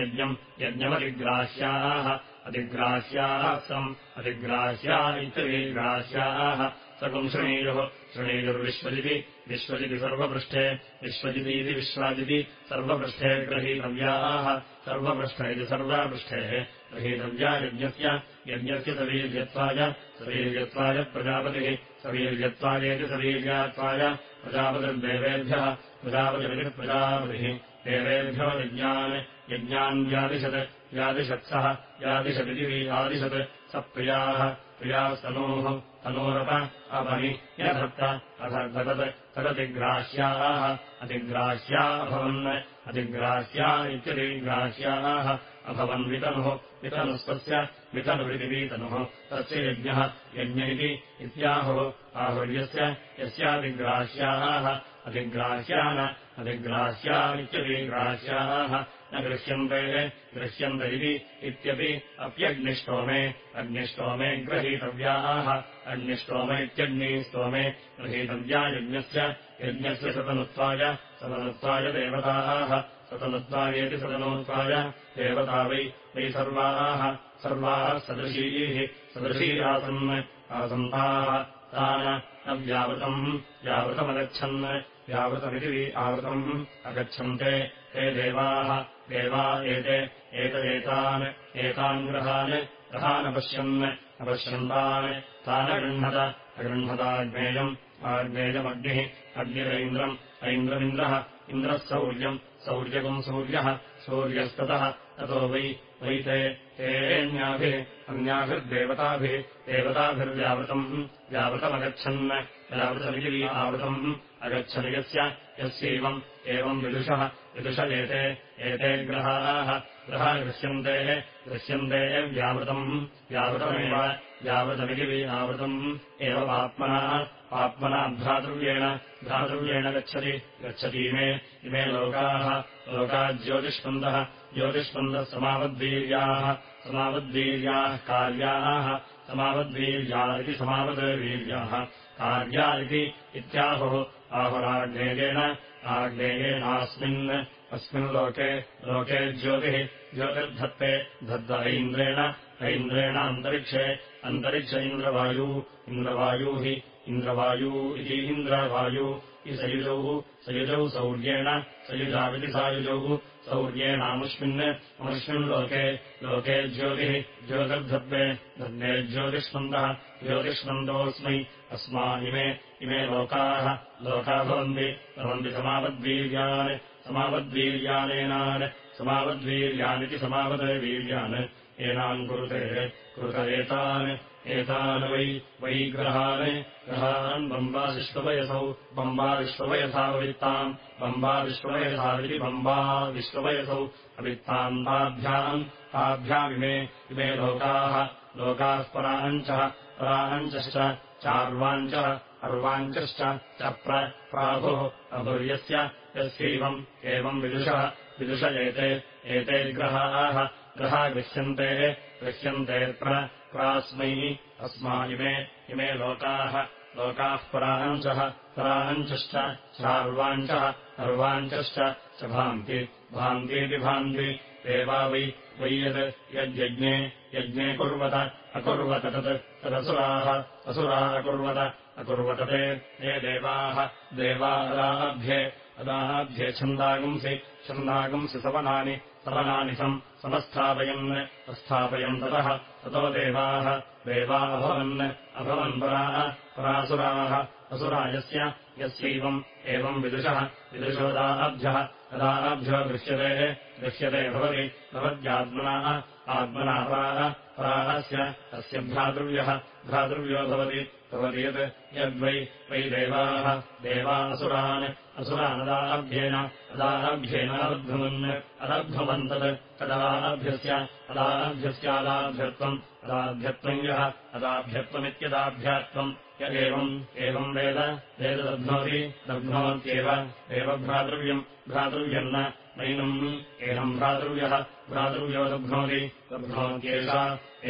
Speaker 2: यज्ञम् यज्ञमतिग्राह्याः अतिग्राह्याः सम् अतिग्राह्या इत्यभिग्राह्याः सर्वम् श्रणीयुः श्रणीयुर्विश्वजिति विश्वजिति सर्वपृष्ठे विश्वजितीति विश्वाजिति सर्वपृष्ठे ग्रहीतव्याः सर्वपृष्ठ इति सर्वपृष्ठेः ग्रहीतव्या यज्ञस्य यज्ञस्य सवीर्यत्वाय सवीर्यत्वाय प्रजापतिः सवीर्यत्वायेति सवीर्यात्वाय प्रजापतिर्देवेभ्यः प्रजापतिरिति प्रजापतिः देवेभ्यो यज्ञान् यज्ञान् व्यादिशत् व्यादिषत्सः व्यादिशदिति आदिशत् स प्रियाः प्रियास्तनूः तनूरप अपनि यधत्त अधर्धतत् तदतिग्राह्याः अतिग्राह्या अभवन् अतिग्राह्या इत्यतिग्राह्याः अभवन् वितनुः वितनुस्तस्य वितनुरितिवीतनुः तस्य यज्ञः यज्ञ इति इत्याहुः आहुर्यस्य यस्यादिग्राह्याः अधिग्राह्यान अधिग्राह्या इत्यतिग्राह्याः न गृह्यन्ते इति इत्यपि अप्यग्निष्टोमे अग्निष्टोमे ग्रहीतव्याः। अग्निष्टोम इत्यग्निस्तोमे गृहीतव्या यज्ञस्य यज्ञस्य सतनुत्वाय सतनुत्वाय देवताः। सतनुत्वायेति सतनोत्वाय देवता वै वै सर्वाः। सर्वाः सदृशीः सदृशी आसन् तान् अव्यावृतम् व्यावृतमगच्छन् व्यावृतमिति आवृतम्। अगच्छन्ते ते देवाः देवा एते एतदेतान् एतान् ग्रहान् ग्रहानपश्यन् अपश्यन्तान् तानगृह्णत अगृह्णताग्नेयम् आग्नेयमग्निः अग्निरैन्द्रम् ऐन्द्रमिन्द्रः इन्द्रः सौर्यम् सौर्यकम् सूर्यः सूर्यस्ततः ततो वै वै ते तेऽन्याभिः अन्याभिर्देवताभिः देवताभिर्व्यावृतम् व्यावृतमगच्छन् व्यावृतमिति आवृतम् अगच्छन् यस्य यस्यैवम् एवम् विदुषः विदुष एते एते ग्रहाः ग्रहा दृश्यन्ते दृश्यन्ते व्यावृतम् व्यावृतमेव व्यावृतमिति आवृतम् एव आत्मना आत्मना भ्रातृव्येण भ्रातृव्येण गच्छति गच्छतीमे इमे लोकाः लोकाज्योतिष्पन्दः ज्योतिष्पन्दः समावद्वीर्याः समावद्वीर्याः कार्याः समावद्वीर्या इति समावद्वीर्याः कार्या इति इत्याहुः आहुराग्नेयेन आग्नेयेनास्मिन् अस्मिन् लोके लोके ज्योतिः ज्योतिर्धत्ते धत्त ऐन्द्रेण अन्तरिक्षे अन्तरिक्ष इन्द्रवायू इन्द्रवायू हि इन्द्रवायू इति इन्द्रवायू इ सयुजौ सयुजौ सौर्येण सयुजाविति सायुजौ सौर्येणामुष्मिन् अमुष्मिन् लोके ज्योतिः ज्योतिर्धत्ते धत्ते ज्योतिष्मन्दः ज्योतिष्मन्दोऽस्मै अस्मा इमे लोकाः लोका भवन्ति भवन्ति समावद्वीर्यान् समावद्वीर्यानेनान् समावद्वीर्यानिति समावद्वीर्यान् एनाम् कुरुते एतान् एतान् वै वै ग्रहान् ग्रहान् बम्बाविश्ववयसौ बम्बाविश्ववयसा वित्ताम् बम्बाविश्ववयसादिति बम्बा विश्ववयसौ अवित्ताम् ताभ्याम् ताभ्यामिमे इमे लोकाः लोकाः पराञ्चः पराञ्चश्च चार्वाञ्चः अर्वाञ्चश्च च प्राभुः अभुर्यस्य यस्यैवम् एवम् विदुषः विदुष एते एते ग्रहाः ग्रहा गृह्यन्ते गृह्यन्तेऽत्र प्रास्मै। अस्मा इमे इमे लोकाः। लोकाः पराञ्चः पराञ्चश्च चार्वाञ्चः अर्वाञ्चश्च च भान्ति। भान्तीति भान्ति। देवा वै वै यत् यद्यज्ञे यज्ञे कुर्वत अकुर्वत तत् तदसुराः। असुरा अकुर्वत अकुर्वत ते ये देवाः। देवा अदाभ्ये अदाभ्ये छन्दागुंसि छन्दागुंसि सवनानि सम् समस्थापयन् प्रस्थापयन् ततः ततो देवाः देवा अभवन् अभवन् पराः परासुराः असुरा यस्य यस्यैवम् एवम् विदुषः विदुषोदाभ्यः अदाभ्यो दृश्यते दृश्यते भवति भवत्यात्मनाः आत्मना पराः पराहस्य तस्य भ्रातृव्यः भ्रातृव्यो भवति भवति यत् यद्वै वै देवाः देवासुरान् असुरानदाभ्येन अदाभ्येनारब्धुमन् अरब्धुमन् तत् तदाभ्यस्य अदाभ्यस्यादाभ्यत्वम् अदाभ्यत्वम् यः अदाभ्यत्वमित्यदाभ्यात्वम् य एवम् एवम् वेद वेददध्नोति दध्नोत्येव एव भ्रातृव्यम् भ्रातृव्यम् न नैनम् एनम् भ्रातृव्यः भ्रातृव्यो दध्नोति दध्नोत्येषा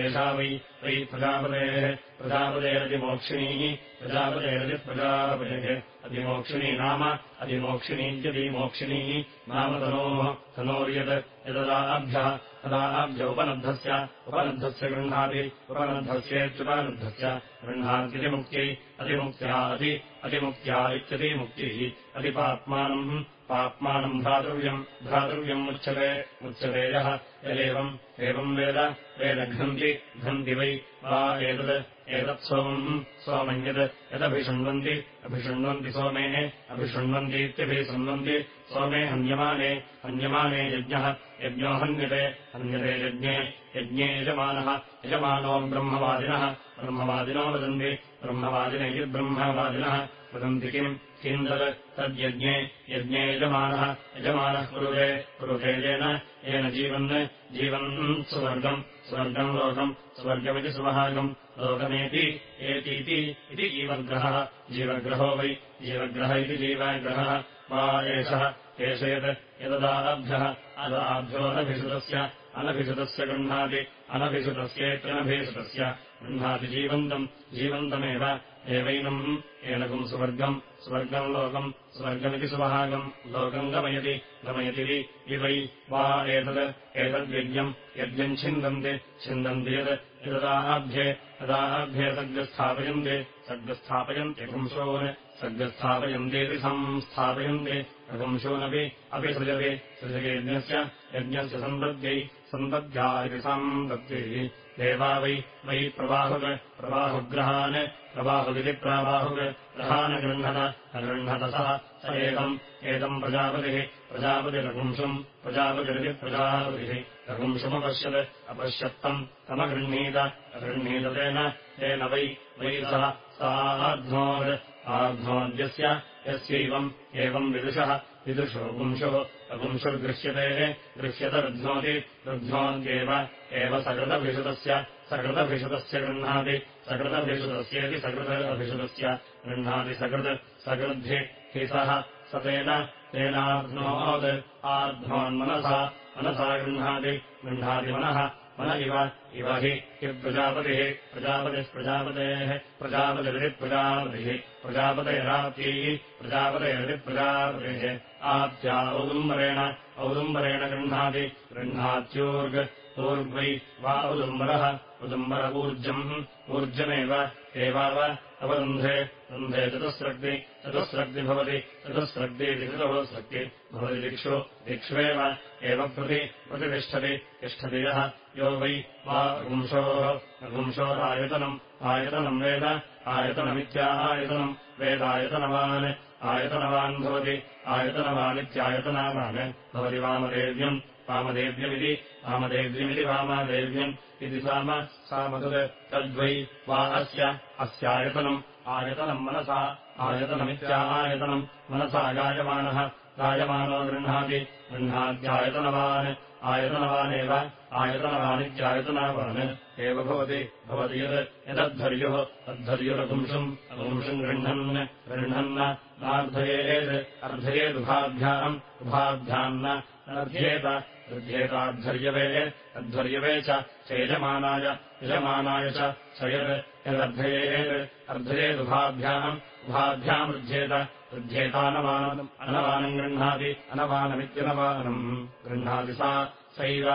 Speaker 2: एषा वै वै प्रजापतेः प्रजापतेरतिमोक्षिणीः प्रजापतेरतिप्रजापतेः अधिमोक्षिणी नाम अधिमोक्षिणीत्यधिमोक्षिणी नाम तनोः तनोर्यत् यददाभ्यः तदाभ्य उपनद्धस्य उपनद्धस्य गृह्णाति उपनद्धस्येत्युपनद्धस्य गृह्णात्यतिमुक्त्यै अतिमुक्त्या अति अतिमुक्त्या इत्यतिमुक्तिः अधिपात्मानम् पाप्मानम् भ्रातृव्यम् भ्रातृव्यम् उच्यते उच्यते यः यदेवम् एवम् वेद वेदघ्नन्ति घन्ति वै वा एतत् एतत् सोमम् सोमम् यत् यदभिशृण्वन्ति अभिशृण्वन्ति सोमेः अभिशृण्वन्तीत्यभिशृण्वन्ति सोमे हन्यमाने हन्यमाने यज्ञः यज्ञो हन्यते हन्यते यज्ञे यज्ञे यजमानः यजमानो ब्रह्मवादिनः ब्रह्मवादिनो वदन्ति ब्रह्मवादिन इति ब्रह्मवादिनः वदन्ति किम् किम् तत् तद्यज्ञे यज्ञे यजमानः यजमानः कुरुते कुरुते येन येन जीवन् जीवन् सुवर्गम् स्वर्गम् लोकम् स्वर्गमिति सुवहागम् लोकमेति एतीति इति जीवग्रहः। जीवग्रहो वै जीवग्रह इति जीवग्रहः। वा एषः एष यत् यददाभ्यः अदाभ्योऽनभिषुतस्य अनभिषुतस्य गृह्णाति। अनभिषुतस्येत्यनभिषुतस्य गृह्णाति जीवन्तम्। जीवन्तमेव। एवैनम्। एनकम् सुवर्गम्। स्वर्गम् लोकम्। स्वर्गमिति सुवहागम् लोकम् गमयति। गमयति वि। वै एतत् एतद्यज्ञम् यज्ञम् छिन्दन्ति। छिन्दन्ति यत् यददाभ्ये तदाभ्ये सर्गस्थापयन्ति पुंशोन् सर्गस्थापयन्तीति संस्थापयन्ति रघुंशोनपि अपि सृजति सृजयज्ञस्य यज्ञस्य सम्पद्यै सम्पद्या इति सम्पद्यै देवा वै वै प्रबाहुक् प्रबाहुग्रहान् प्रबाहुगिति प्राबाहुक् ग्रहान् गृह्णत अगृह्णत सः स एतम् प्रजापतिः प्रजापतिरघुंशम् प्रजापतिरिति प्रजापतिः। रघुंशमपश्यत् अपश्यत्तम् तमगृह्णीत अगृह्णीत तेन वै वै सः साध्नोद् आध्नोद्यस्य यस्यैवम् एवम् विदुषः विदुषो पुंशुः अपुंशुर्गृह्यते गृह्यत रुध्नोति रुध्नोत्येव एव सकृतभिषुतस्य सकृतभिषुतस्य गृह्णाति सकृतभिषुतस्येति सकृतभिषुतस्य गृह्णाति सकृत् सकृद्धि हि सः स तेन तेनाध्नोद् आध्नोन्मनसा मनसा गृह्णाति गृह्णाति मनः मन इव इव हि प्रजापतिः प्रजापतिः प्रजापतेः प्रजापतिरिप्रजापतिः प्रजापतेराप्यैः प्रजापतेरिप्रजापतेः आप्त्या औदुम्बरेण औदुम्बरेण गृह्णाति गृह्णात्यूर्ग् ऊर्ग्वै वा उदुम्बर ऊर्जम्। ऊर्जमेव। एवाव। अवरुन्धे। रुन्धे चतुस्रग्नि। चतुस्रग्नि भवति। चतुस्रग्निति चतुःस्रग्नि भवति दिक्षु। दिक्ष्वेव। एव प्रति प्रतिष्ठति। तिष्ठति यः। यो वै वा पुंशोः पुंशोरायतनम् आयतनम्। वेद। आयतनमित्यायतनम् वेदायतनवान्। आयतनवान् भवति। आयतनवानित्यायतनावान् भवति वामदेव्यम् वामदेव्यमिति वामदेव्यमिति वामादेव्यम् इति साम सामतत् तद्वै वा अस्य अस्यायतनम् आयतनम् मनसा आयतनमित्यायतनम् मनसा गायमानः गायमानो गृह्णाति गृह्णात्यायतनवान् आयतनवानेव आयतनवानित्यायतनावान्। एव भवति भवति यत् यदद्धर्युः अद्धर्युरपुंशम् अपुंशम् गृह्णन् गृह्णन् नार्धयेत् अर्धयेदुभाभ्याम् उभाभ्याम् न अर्ध्येत अर्ध्येताद्धर्यवे अध्वर्यवे च यजमानाय यजमानाय च स यत् यदर्धयेत् अर्धयेदुभाभ्याम् उभाभ्याम् वृध्येत वृध्येतानवानम् अनवानम् गृह्णाति अनवानमित्यनवानम्। गृह्णाति सा सैव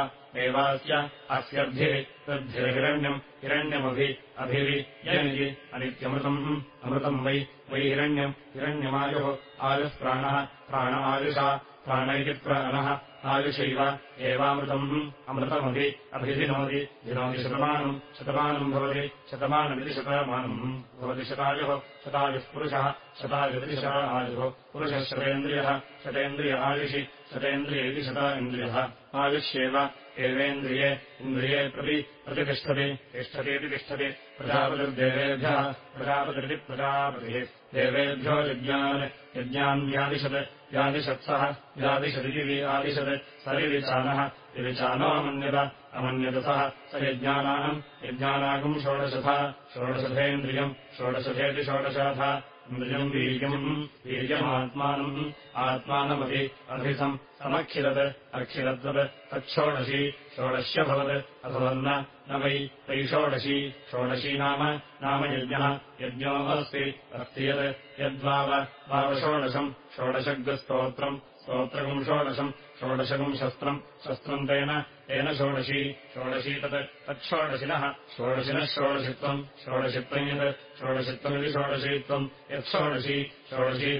Speaker 2: एवास्य अस्यर्धिः तद्धिर्हिरण्यम् हिरण्यमभि अभिवि यनिजि अनित्यमृतम्। अमृतम् वै वै हिरण्यम् हिरण्यमायुः आयुः प्राणः प्राण आयुषा प्राण प्राणः आयुषैव एवामृतम् अमृतमभि अभिधिनोति धिनोति शतमानम् शतमानम् भवति शतमानमिति शतमानम् भवति शतायुः शतायुः पुरुषः शतायुरिति शता आयुः पुरुषः शतेन्द्रियः शतेन्द्रिय आयुषि शतेन्द्रिय इति शता इन्द्रियः आयुष्येव एवेन्द्रिये इन्द्रिये प्रति प्रतिष्ठति तिष्ठतीति तिष्ठति। प्रजापतिर्देवेभ्यः प्रजापतिरिति प्रजापतिः। देवेभ्यो यज्ञान् यज्ञान् व्यादिशत् व्यादिशत्सः व्यादिशदिति व्यादिशत् सरिविचानः विविचानो अमन्यत अमन्यतसः स यज्ञानाम् यज्ञानागम् षोडशथा षोडशथेन्द्रियम् षोडशथेति षोडशाथा इन्द्रियम् वीर्यम् वीर्यमात्मानम् आत्मानमपि अभिसम् समक्षिरत् अक्षिरद्वत् तच्छोडशी षोडश्यभवत् अभवन्न न वै वै षोडशी षोडशी नाम नाम यज्ञः यज्ञो अस्ति अस्ति यत् यद्वाव वावषोडशम् षोडशग्रस्तोत्रम् स्तोत्रकम् षोडशम् षोडशकम् शस्त्रम् शस्त्रम् तेन तेन षोडशी षोडशी तत् तच्छोडशिनः षोडशिनः षोडशित्वम् षोडशित्वम् यत् षोडशित्वमिति षोडशीत्वम् यत् षोडशी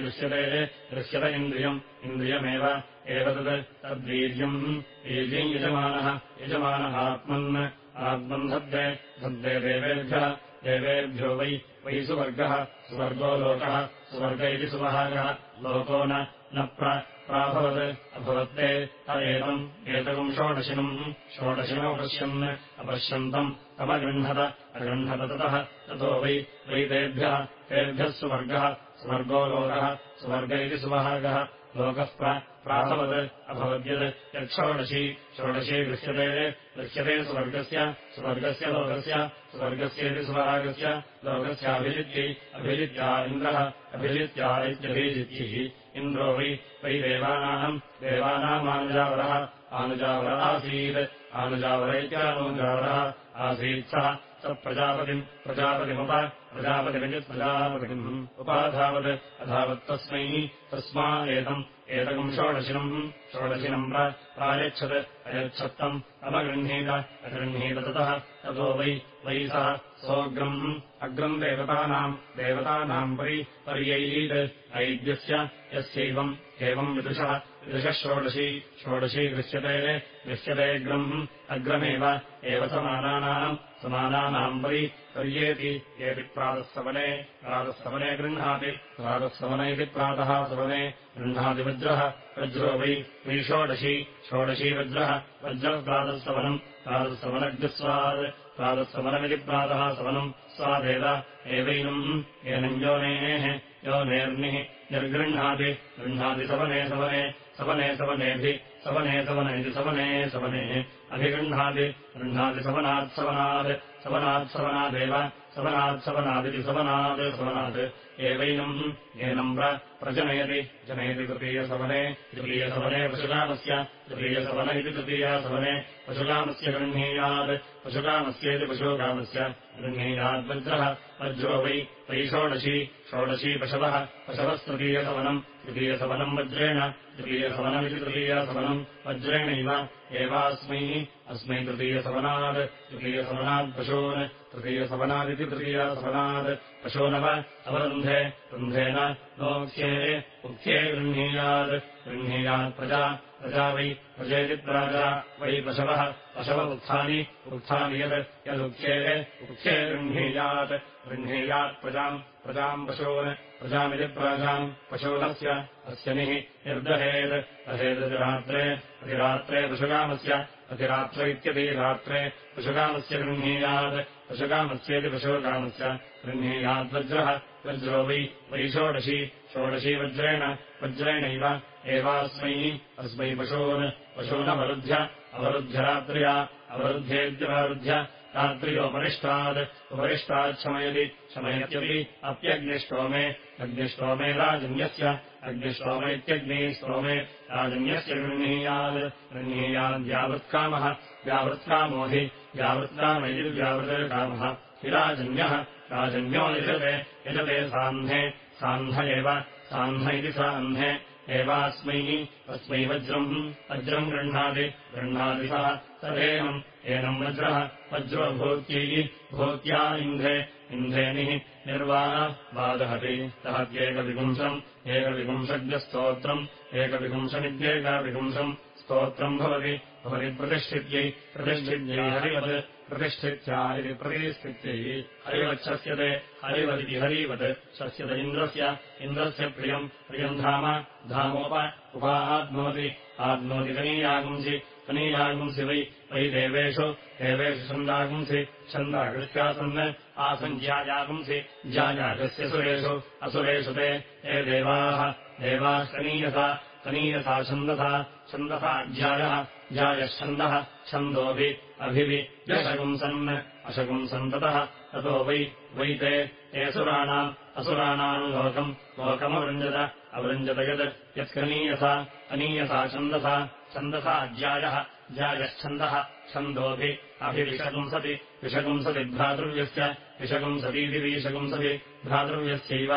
Speaker 2: दृश्यते दृश्यत इन्द्रियम् इन्द्रियमेव एव तत् तद्वीर्यम् वीर्यम् यजमानः यजमानः आत्मन् आत्मन् धत्ते धत्ते देवेभ्यः देवेभ्यो वै वै सुवर्गः सुवर्गो लोकः सुवर्ग इति सुवहागः लोको न प्राभवत् अभवत्ते एतम् एतकम् षोडशिनम् षोडशिनमपश्यन् अपश्यन्तम् तमगृह्णत अगृह्णत ततः ततो वै वै तेभ्यः तेभ्यः सुवर्गः सुवर्गो लोकः सुवर्ग इति सुवहागः लोकः प्राभवत् अभवद्यत् यच्छोडशी षोडशी दृश्यते दृश्यते सुवर्गस्य सुवर्गस्य लोकस्य स्वर्गस्येति सुवहागस्य लोकस्याभिजित्यै अभिजित्या इन्द्रः अभिजित्या इत्यभिजित्यैः इन्द्रो वै वै देवानाम् देवानामानुजावरः आनुजावर आसीत्। आनुजावर इत्यानुजावरः आसीत् सः स प्रजापतिम् प्रजापतिमुप प्रजापतिमिति प्रजापतिम् उपाधावत्। अधावत्तस्मै तस्मा एतम् एतकम् षोडशिनम् षोडशिनम् प्रायच्छत्। अयच्छत्तम् अमगृह्णीत अगृह्णीत ततः ततो वै वै सः सोऽग्रम् अग्रम् देवतानाम् देवतानाम् परि पर्यैलीत् ऐद्यस्य यस्यैवम् एवम् विदुषः विदुषः षोडशी षोडशी दृश्यते दृश्यतेऽग्रम् अग्रमेव एव समानानाम् समानानाम् परि पर्येति येति प्रातःसवने प्रातःसवने गृह्णाति प्रातःसवन इति प्रातः सवने गृह्णाति वज्रः वै वै षोडशी वज्रः वज्रः प्रातःसवनम् प्रातःसवनग्स्वात् प्रातःसवनमिति प्रातः सवनम् स्वादेव एवैनम् एनम् योनेः योनेर्निः निर्गृह्णाति गृह्णाति सवने सवने सवने सवनेभि सवने सवन इति सवने सवने अभिगृह्णाति गृह्णाति सवनात्सवनात् सवनात्सवनादेव सवनात्सवनादिति सवनात् सवनात् एवैनम् एनम् प्रजनयति जनयति तृतीयसवने तृतीयसवने पशुरामस्य तृतीयसवन इति तृतीयसवने पशुरामस्य गृह्णीयात् पशुरामस्येति पशुकामस्य गृह्णीयाद्वज्रः वज्रो वै वै षोडशी षोडशी पशवः पशवस्तृतीयसवनम् तृतीयसवनम् वज्रेण तृतीयसवनमिति तृतीयसवनम् वज्रेणैव एवास्मै अस्मै तृतीयसवनात् तृतीयसवनात्पशून् तृतीयसवनादिति तृतीयसवनात् पशूनव अवरुन्धे रुन्धेन नोक्ष्ये उक्ष्ये गृह्णीयात् गृह्णीयात् प्रजा वै प्रजेति प्राजा वै पशवः पशव उत्थानि यत् यदुक्ष्ये उक्ष्ये गृह्णीयात् गृह्णीयात् प्रजाम् प्रजाम् पशून् प्रजामिति प्राजाम् पशूनस्य अस्य निः निर्दहेत् अहेदतिरात्रे अधिरात्रे पशुकामस्य अधिरात्र इत्यधिरात्रे पशुकामस्य गृह्णीयात् पशुकामस्येति पशुकामस्य गृह्णीयाद्वज्रः वज्रो। वै वै षोडशी। षोडशी वज्रेण वज्रेणैव एवास्मै अस्मै पशून्। पशूनवरुध्य अवरुध्य रात्र्या अवरुध्येत्यवरुध्य रात्र्योपरिष्टात् उपरिष्टाच्छमयति शमयत्यपि अप्यग्निष्टोमे अग्निष्टोमे राजन्यस्य अग्निष्टोम इत्यग्निस्तोमे राजन्यस्य गृह्णीयात् गृह्णीयाद्व्यावृत्कामः व्यावृत्कामो हि व्यावृत्कामैति व्यावृतकामः हि राजन्यः राजन्यो यजते यजते साह्ने साह्न एव साह्न इति साह्ने एवास्मै अस्मै वज्रम् वज्रम् गृह्णाति गृह्णाति सः तदेनम् एनम् वज्रः वज्रो भूत्यै भूत्या इन्धे इन्धेनिः निर्वाह बादहति तहत्येकविपुंसम् एकविपुंसज्ञस्तोत्रम् एकविपुंसमित्येकविपुंसम् स्तोत्रम् भवति। भवति प्रतिष्ठित्यै प्रतिष्ठित्यै हरिवत् प्रतिष्ठित्या इति प्रतिष्ठित्यै हरिवच्छस्यते हरिवदिति हरिवत् शस्यत इन्द्रस्य इन्द्रस्य प्रियम् प्रियम् धाम धामोप उपा आत्मवति आत्मवति कनीयागुंसि कनीयागुंसि वै वै देवेषु देवेषु छन्दागुंसि छन्दाकृत्यासन् आसञ्ज्यायागुंसि ज्यायागस्य सुरेषु असुरेषु ते हे देवाः देवाः कनीयसा कनीयसा छन्दसा छन्दसा ज्यायः ज्यायश्छन्दः छन्दोभि अभिवि यशगुंसन् अशगुंसन्ततः ततो वै वै ते तेऽसुराणाम् असुराणाम् लोकम् लोकमवृञ्जत अवृञ्जत यत् यत्कनीयसा अनीयसा छन्दसा छन्दसा ज्यायः ज्यायश्छन्दः छन्दोभि अभिविषगुंसति विषगुंसति भ्रातृव्यस्य विषगुंसति भ्रातृव्यस्यैव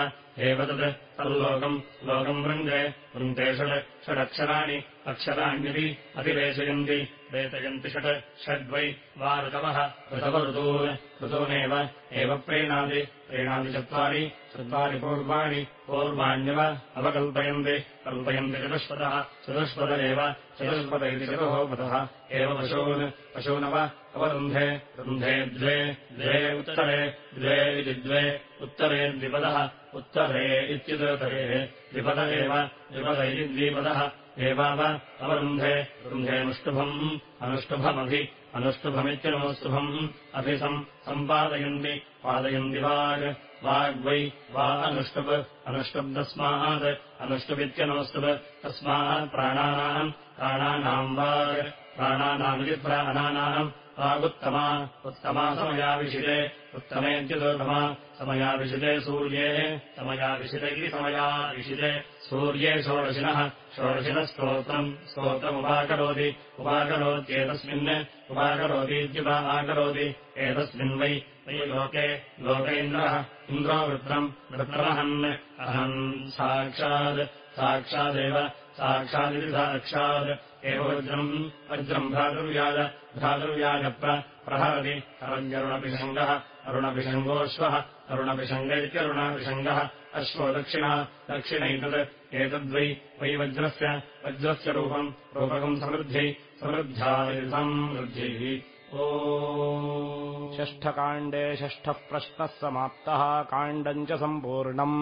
Speaker 2: तत् तल्लोकम् लोकम् वृङ्गे वृन्ते षड् षडक्षराणि अक्षराण्यपि अतिरेचयन्ति रेचयन्ति षट् षड्वै वा ऋतवः ऋतवऋतून् ऋतूनेव एव प्रीणाति प्रीणाति चत्वारि चत्वारि पूर्वाणि पूर्वाण्यव अवकल्पयन्ति कल्पयन्ति चतुष्पदः चतुष्पद एव चतुष्पद इति चतुःपदः एव पशून् पशूनव अवरुन्धे रुन्धे द्वे द्वे उत्तरे द्वे इति द्वे उत्तरे द्विपदः उत्तरे इत्युदरे द्विपद एव द्विपद द्विपदः एवाव अवरुन्धे रुन्धेऽनुष्टुभम् अनुष्टुभमभि अनुष्टुभमित्यनुष्टुभम् अभिसम् सम्पादयन्ति पादयन्ति वाग्। वाग्वै वा अनुष्टुप् अनुष्टुब्दस्मात् अनुष्टुपित्यनुष्टुप् तस्मात् प्राणानाम् प्राणानाम् वाग्। प्राणानामिति प्राणानाम्। वागुत्तमा उत्तमा समयाविशिते उत्तमेत्युदोत्तमा समयाविशिते सूर्ये समयाविशित इति समयाविशिते सूर्ये षोडशिनः षोडशिनः स्तोत्रम् स्तोत्रमुपाकरोति। उपाकरोत्येतस्मिन् उपाकरोतीत्युपा आकरोति। एतस्मिन् वै वै लोके इन्द्रः इन्द्रो वृत्रम् वृत्रमहन् अहम् साक्षात् साक्षादेव साक्षादिति साक्षात् एव वज्रम् वज्रम् भ्रातुर्व्याज भ्रातुर्व्याजप्र प्रहरति। हरन्यरुणपिशङ्गः अरुणपिशङ्गोऽश्वः अरुणपिशङ्ग इत्यरुणपिशङ्गः अश्वो दक्षिणः दक्षिणैतत् एतद्वै वै वज्रस्य वज्रस्य रूपम् रूपकम् समृद्ध्यै समृद्ध्या समृद्धिः ओ।
Speaker 1: षष्ठकाण्डे षष्ठः प्रश्नः समाप्तः काण्डम् च सम्पूर्णम्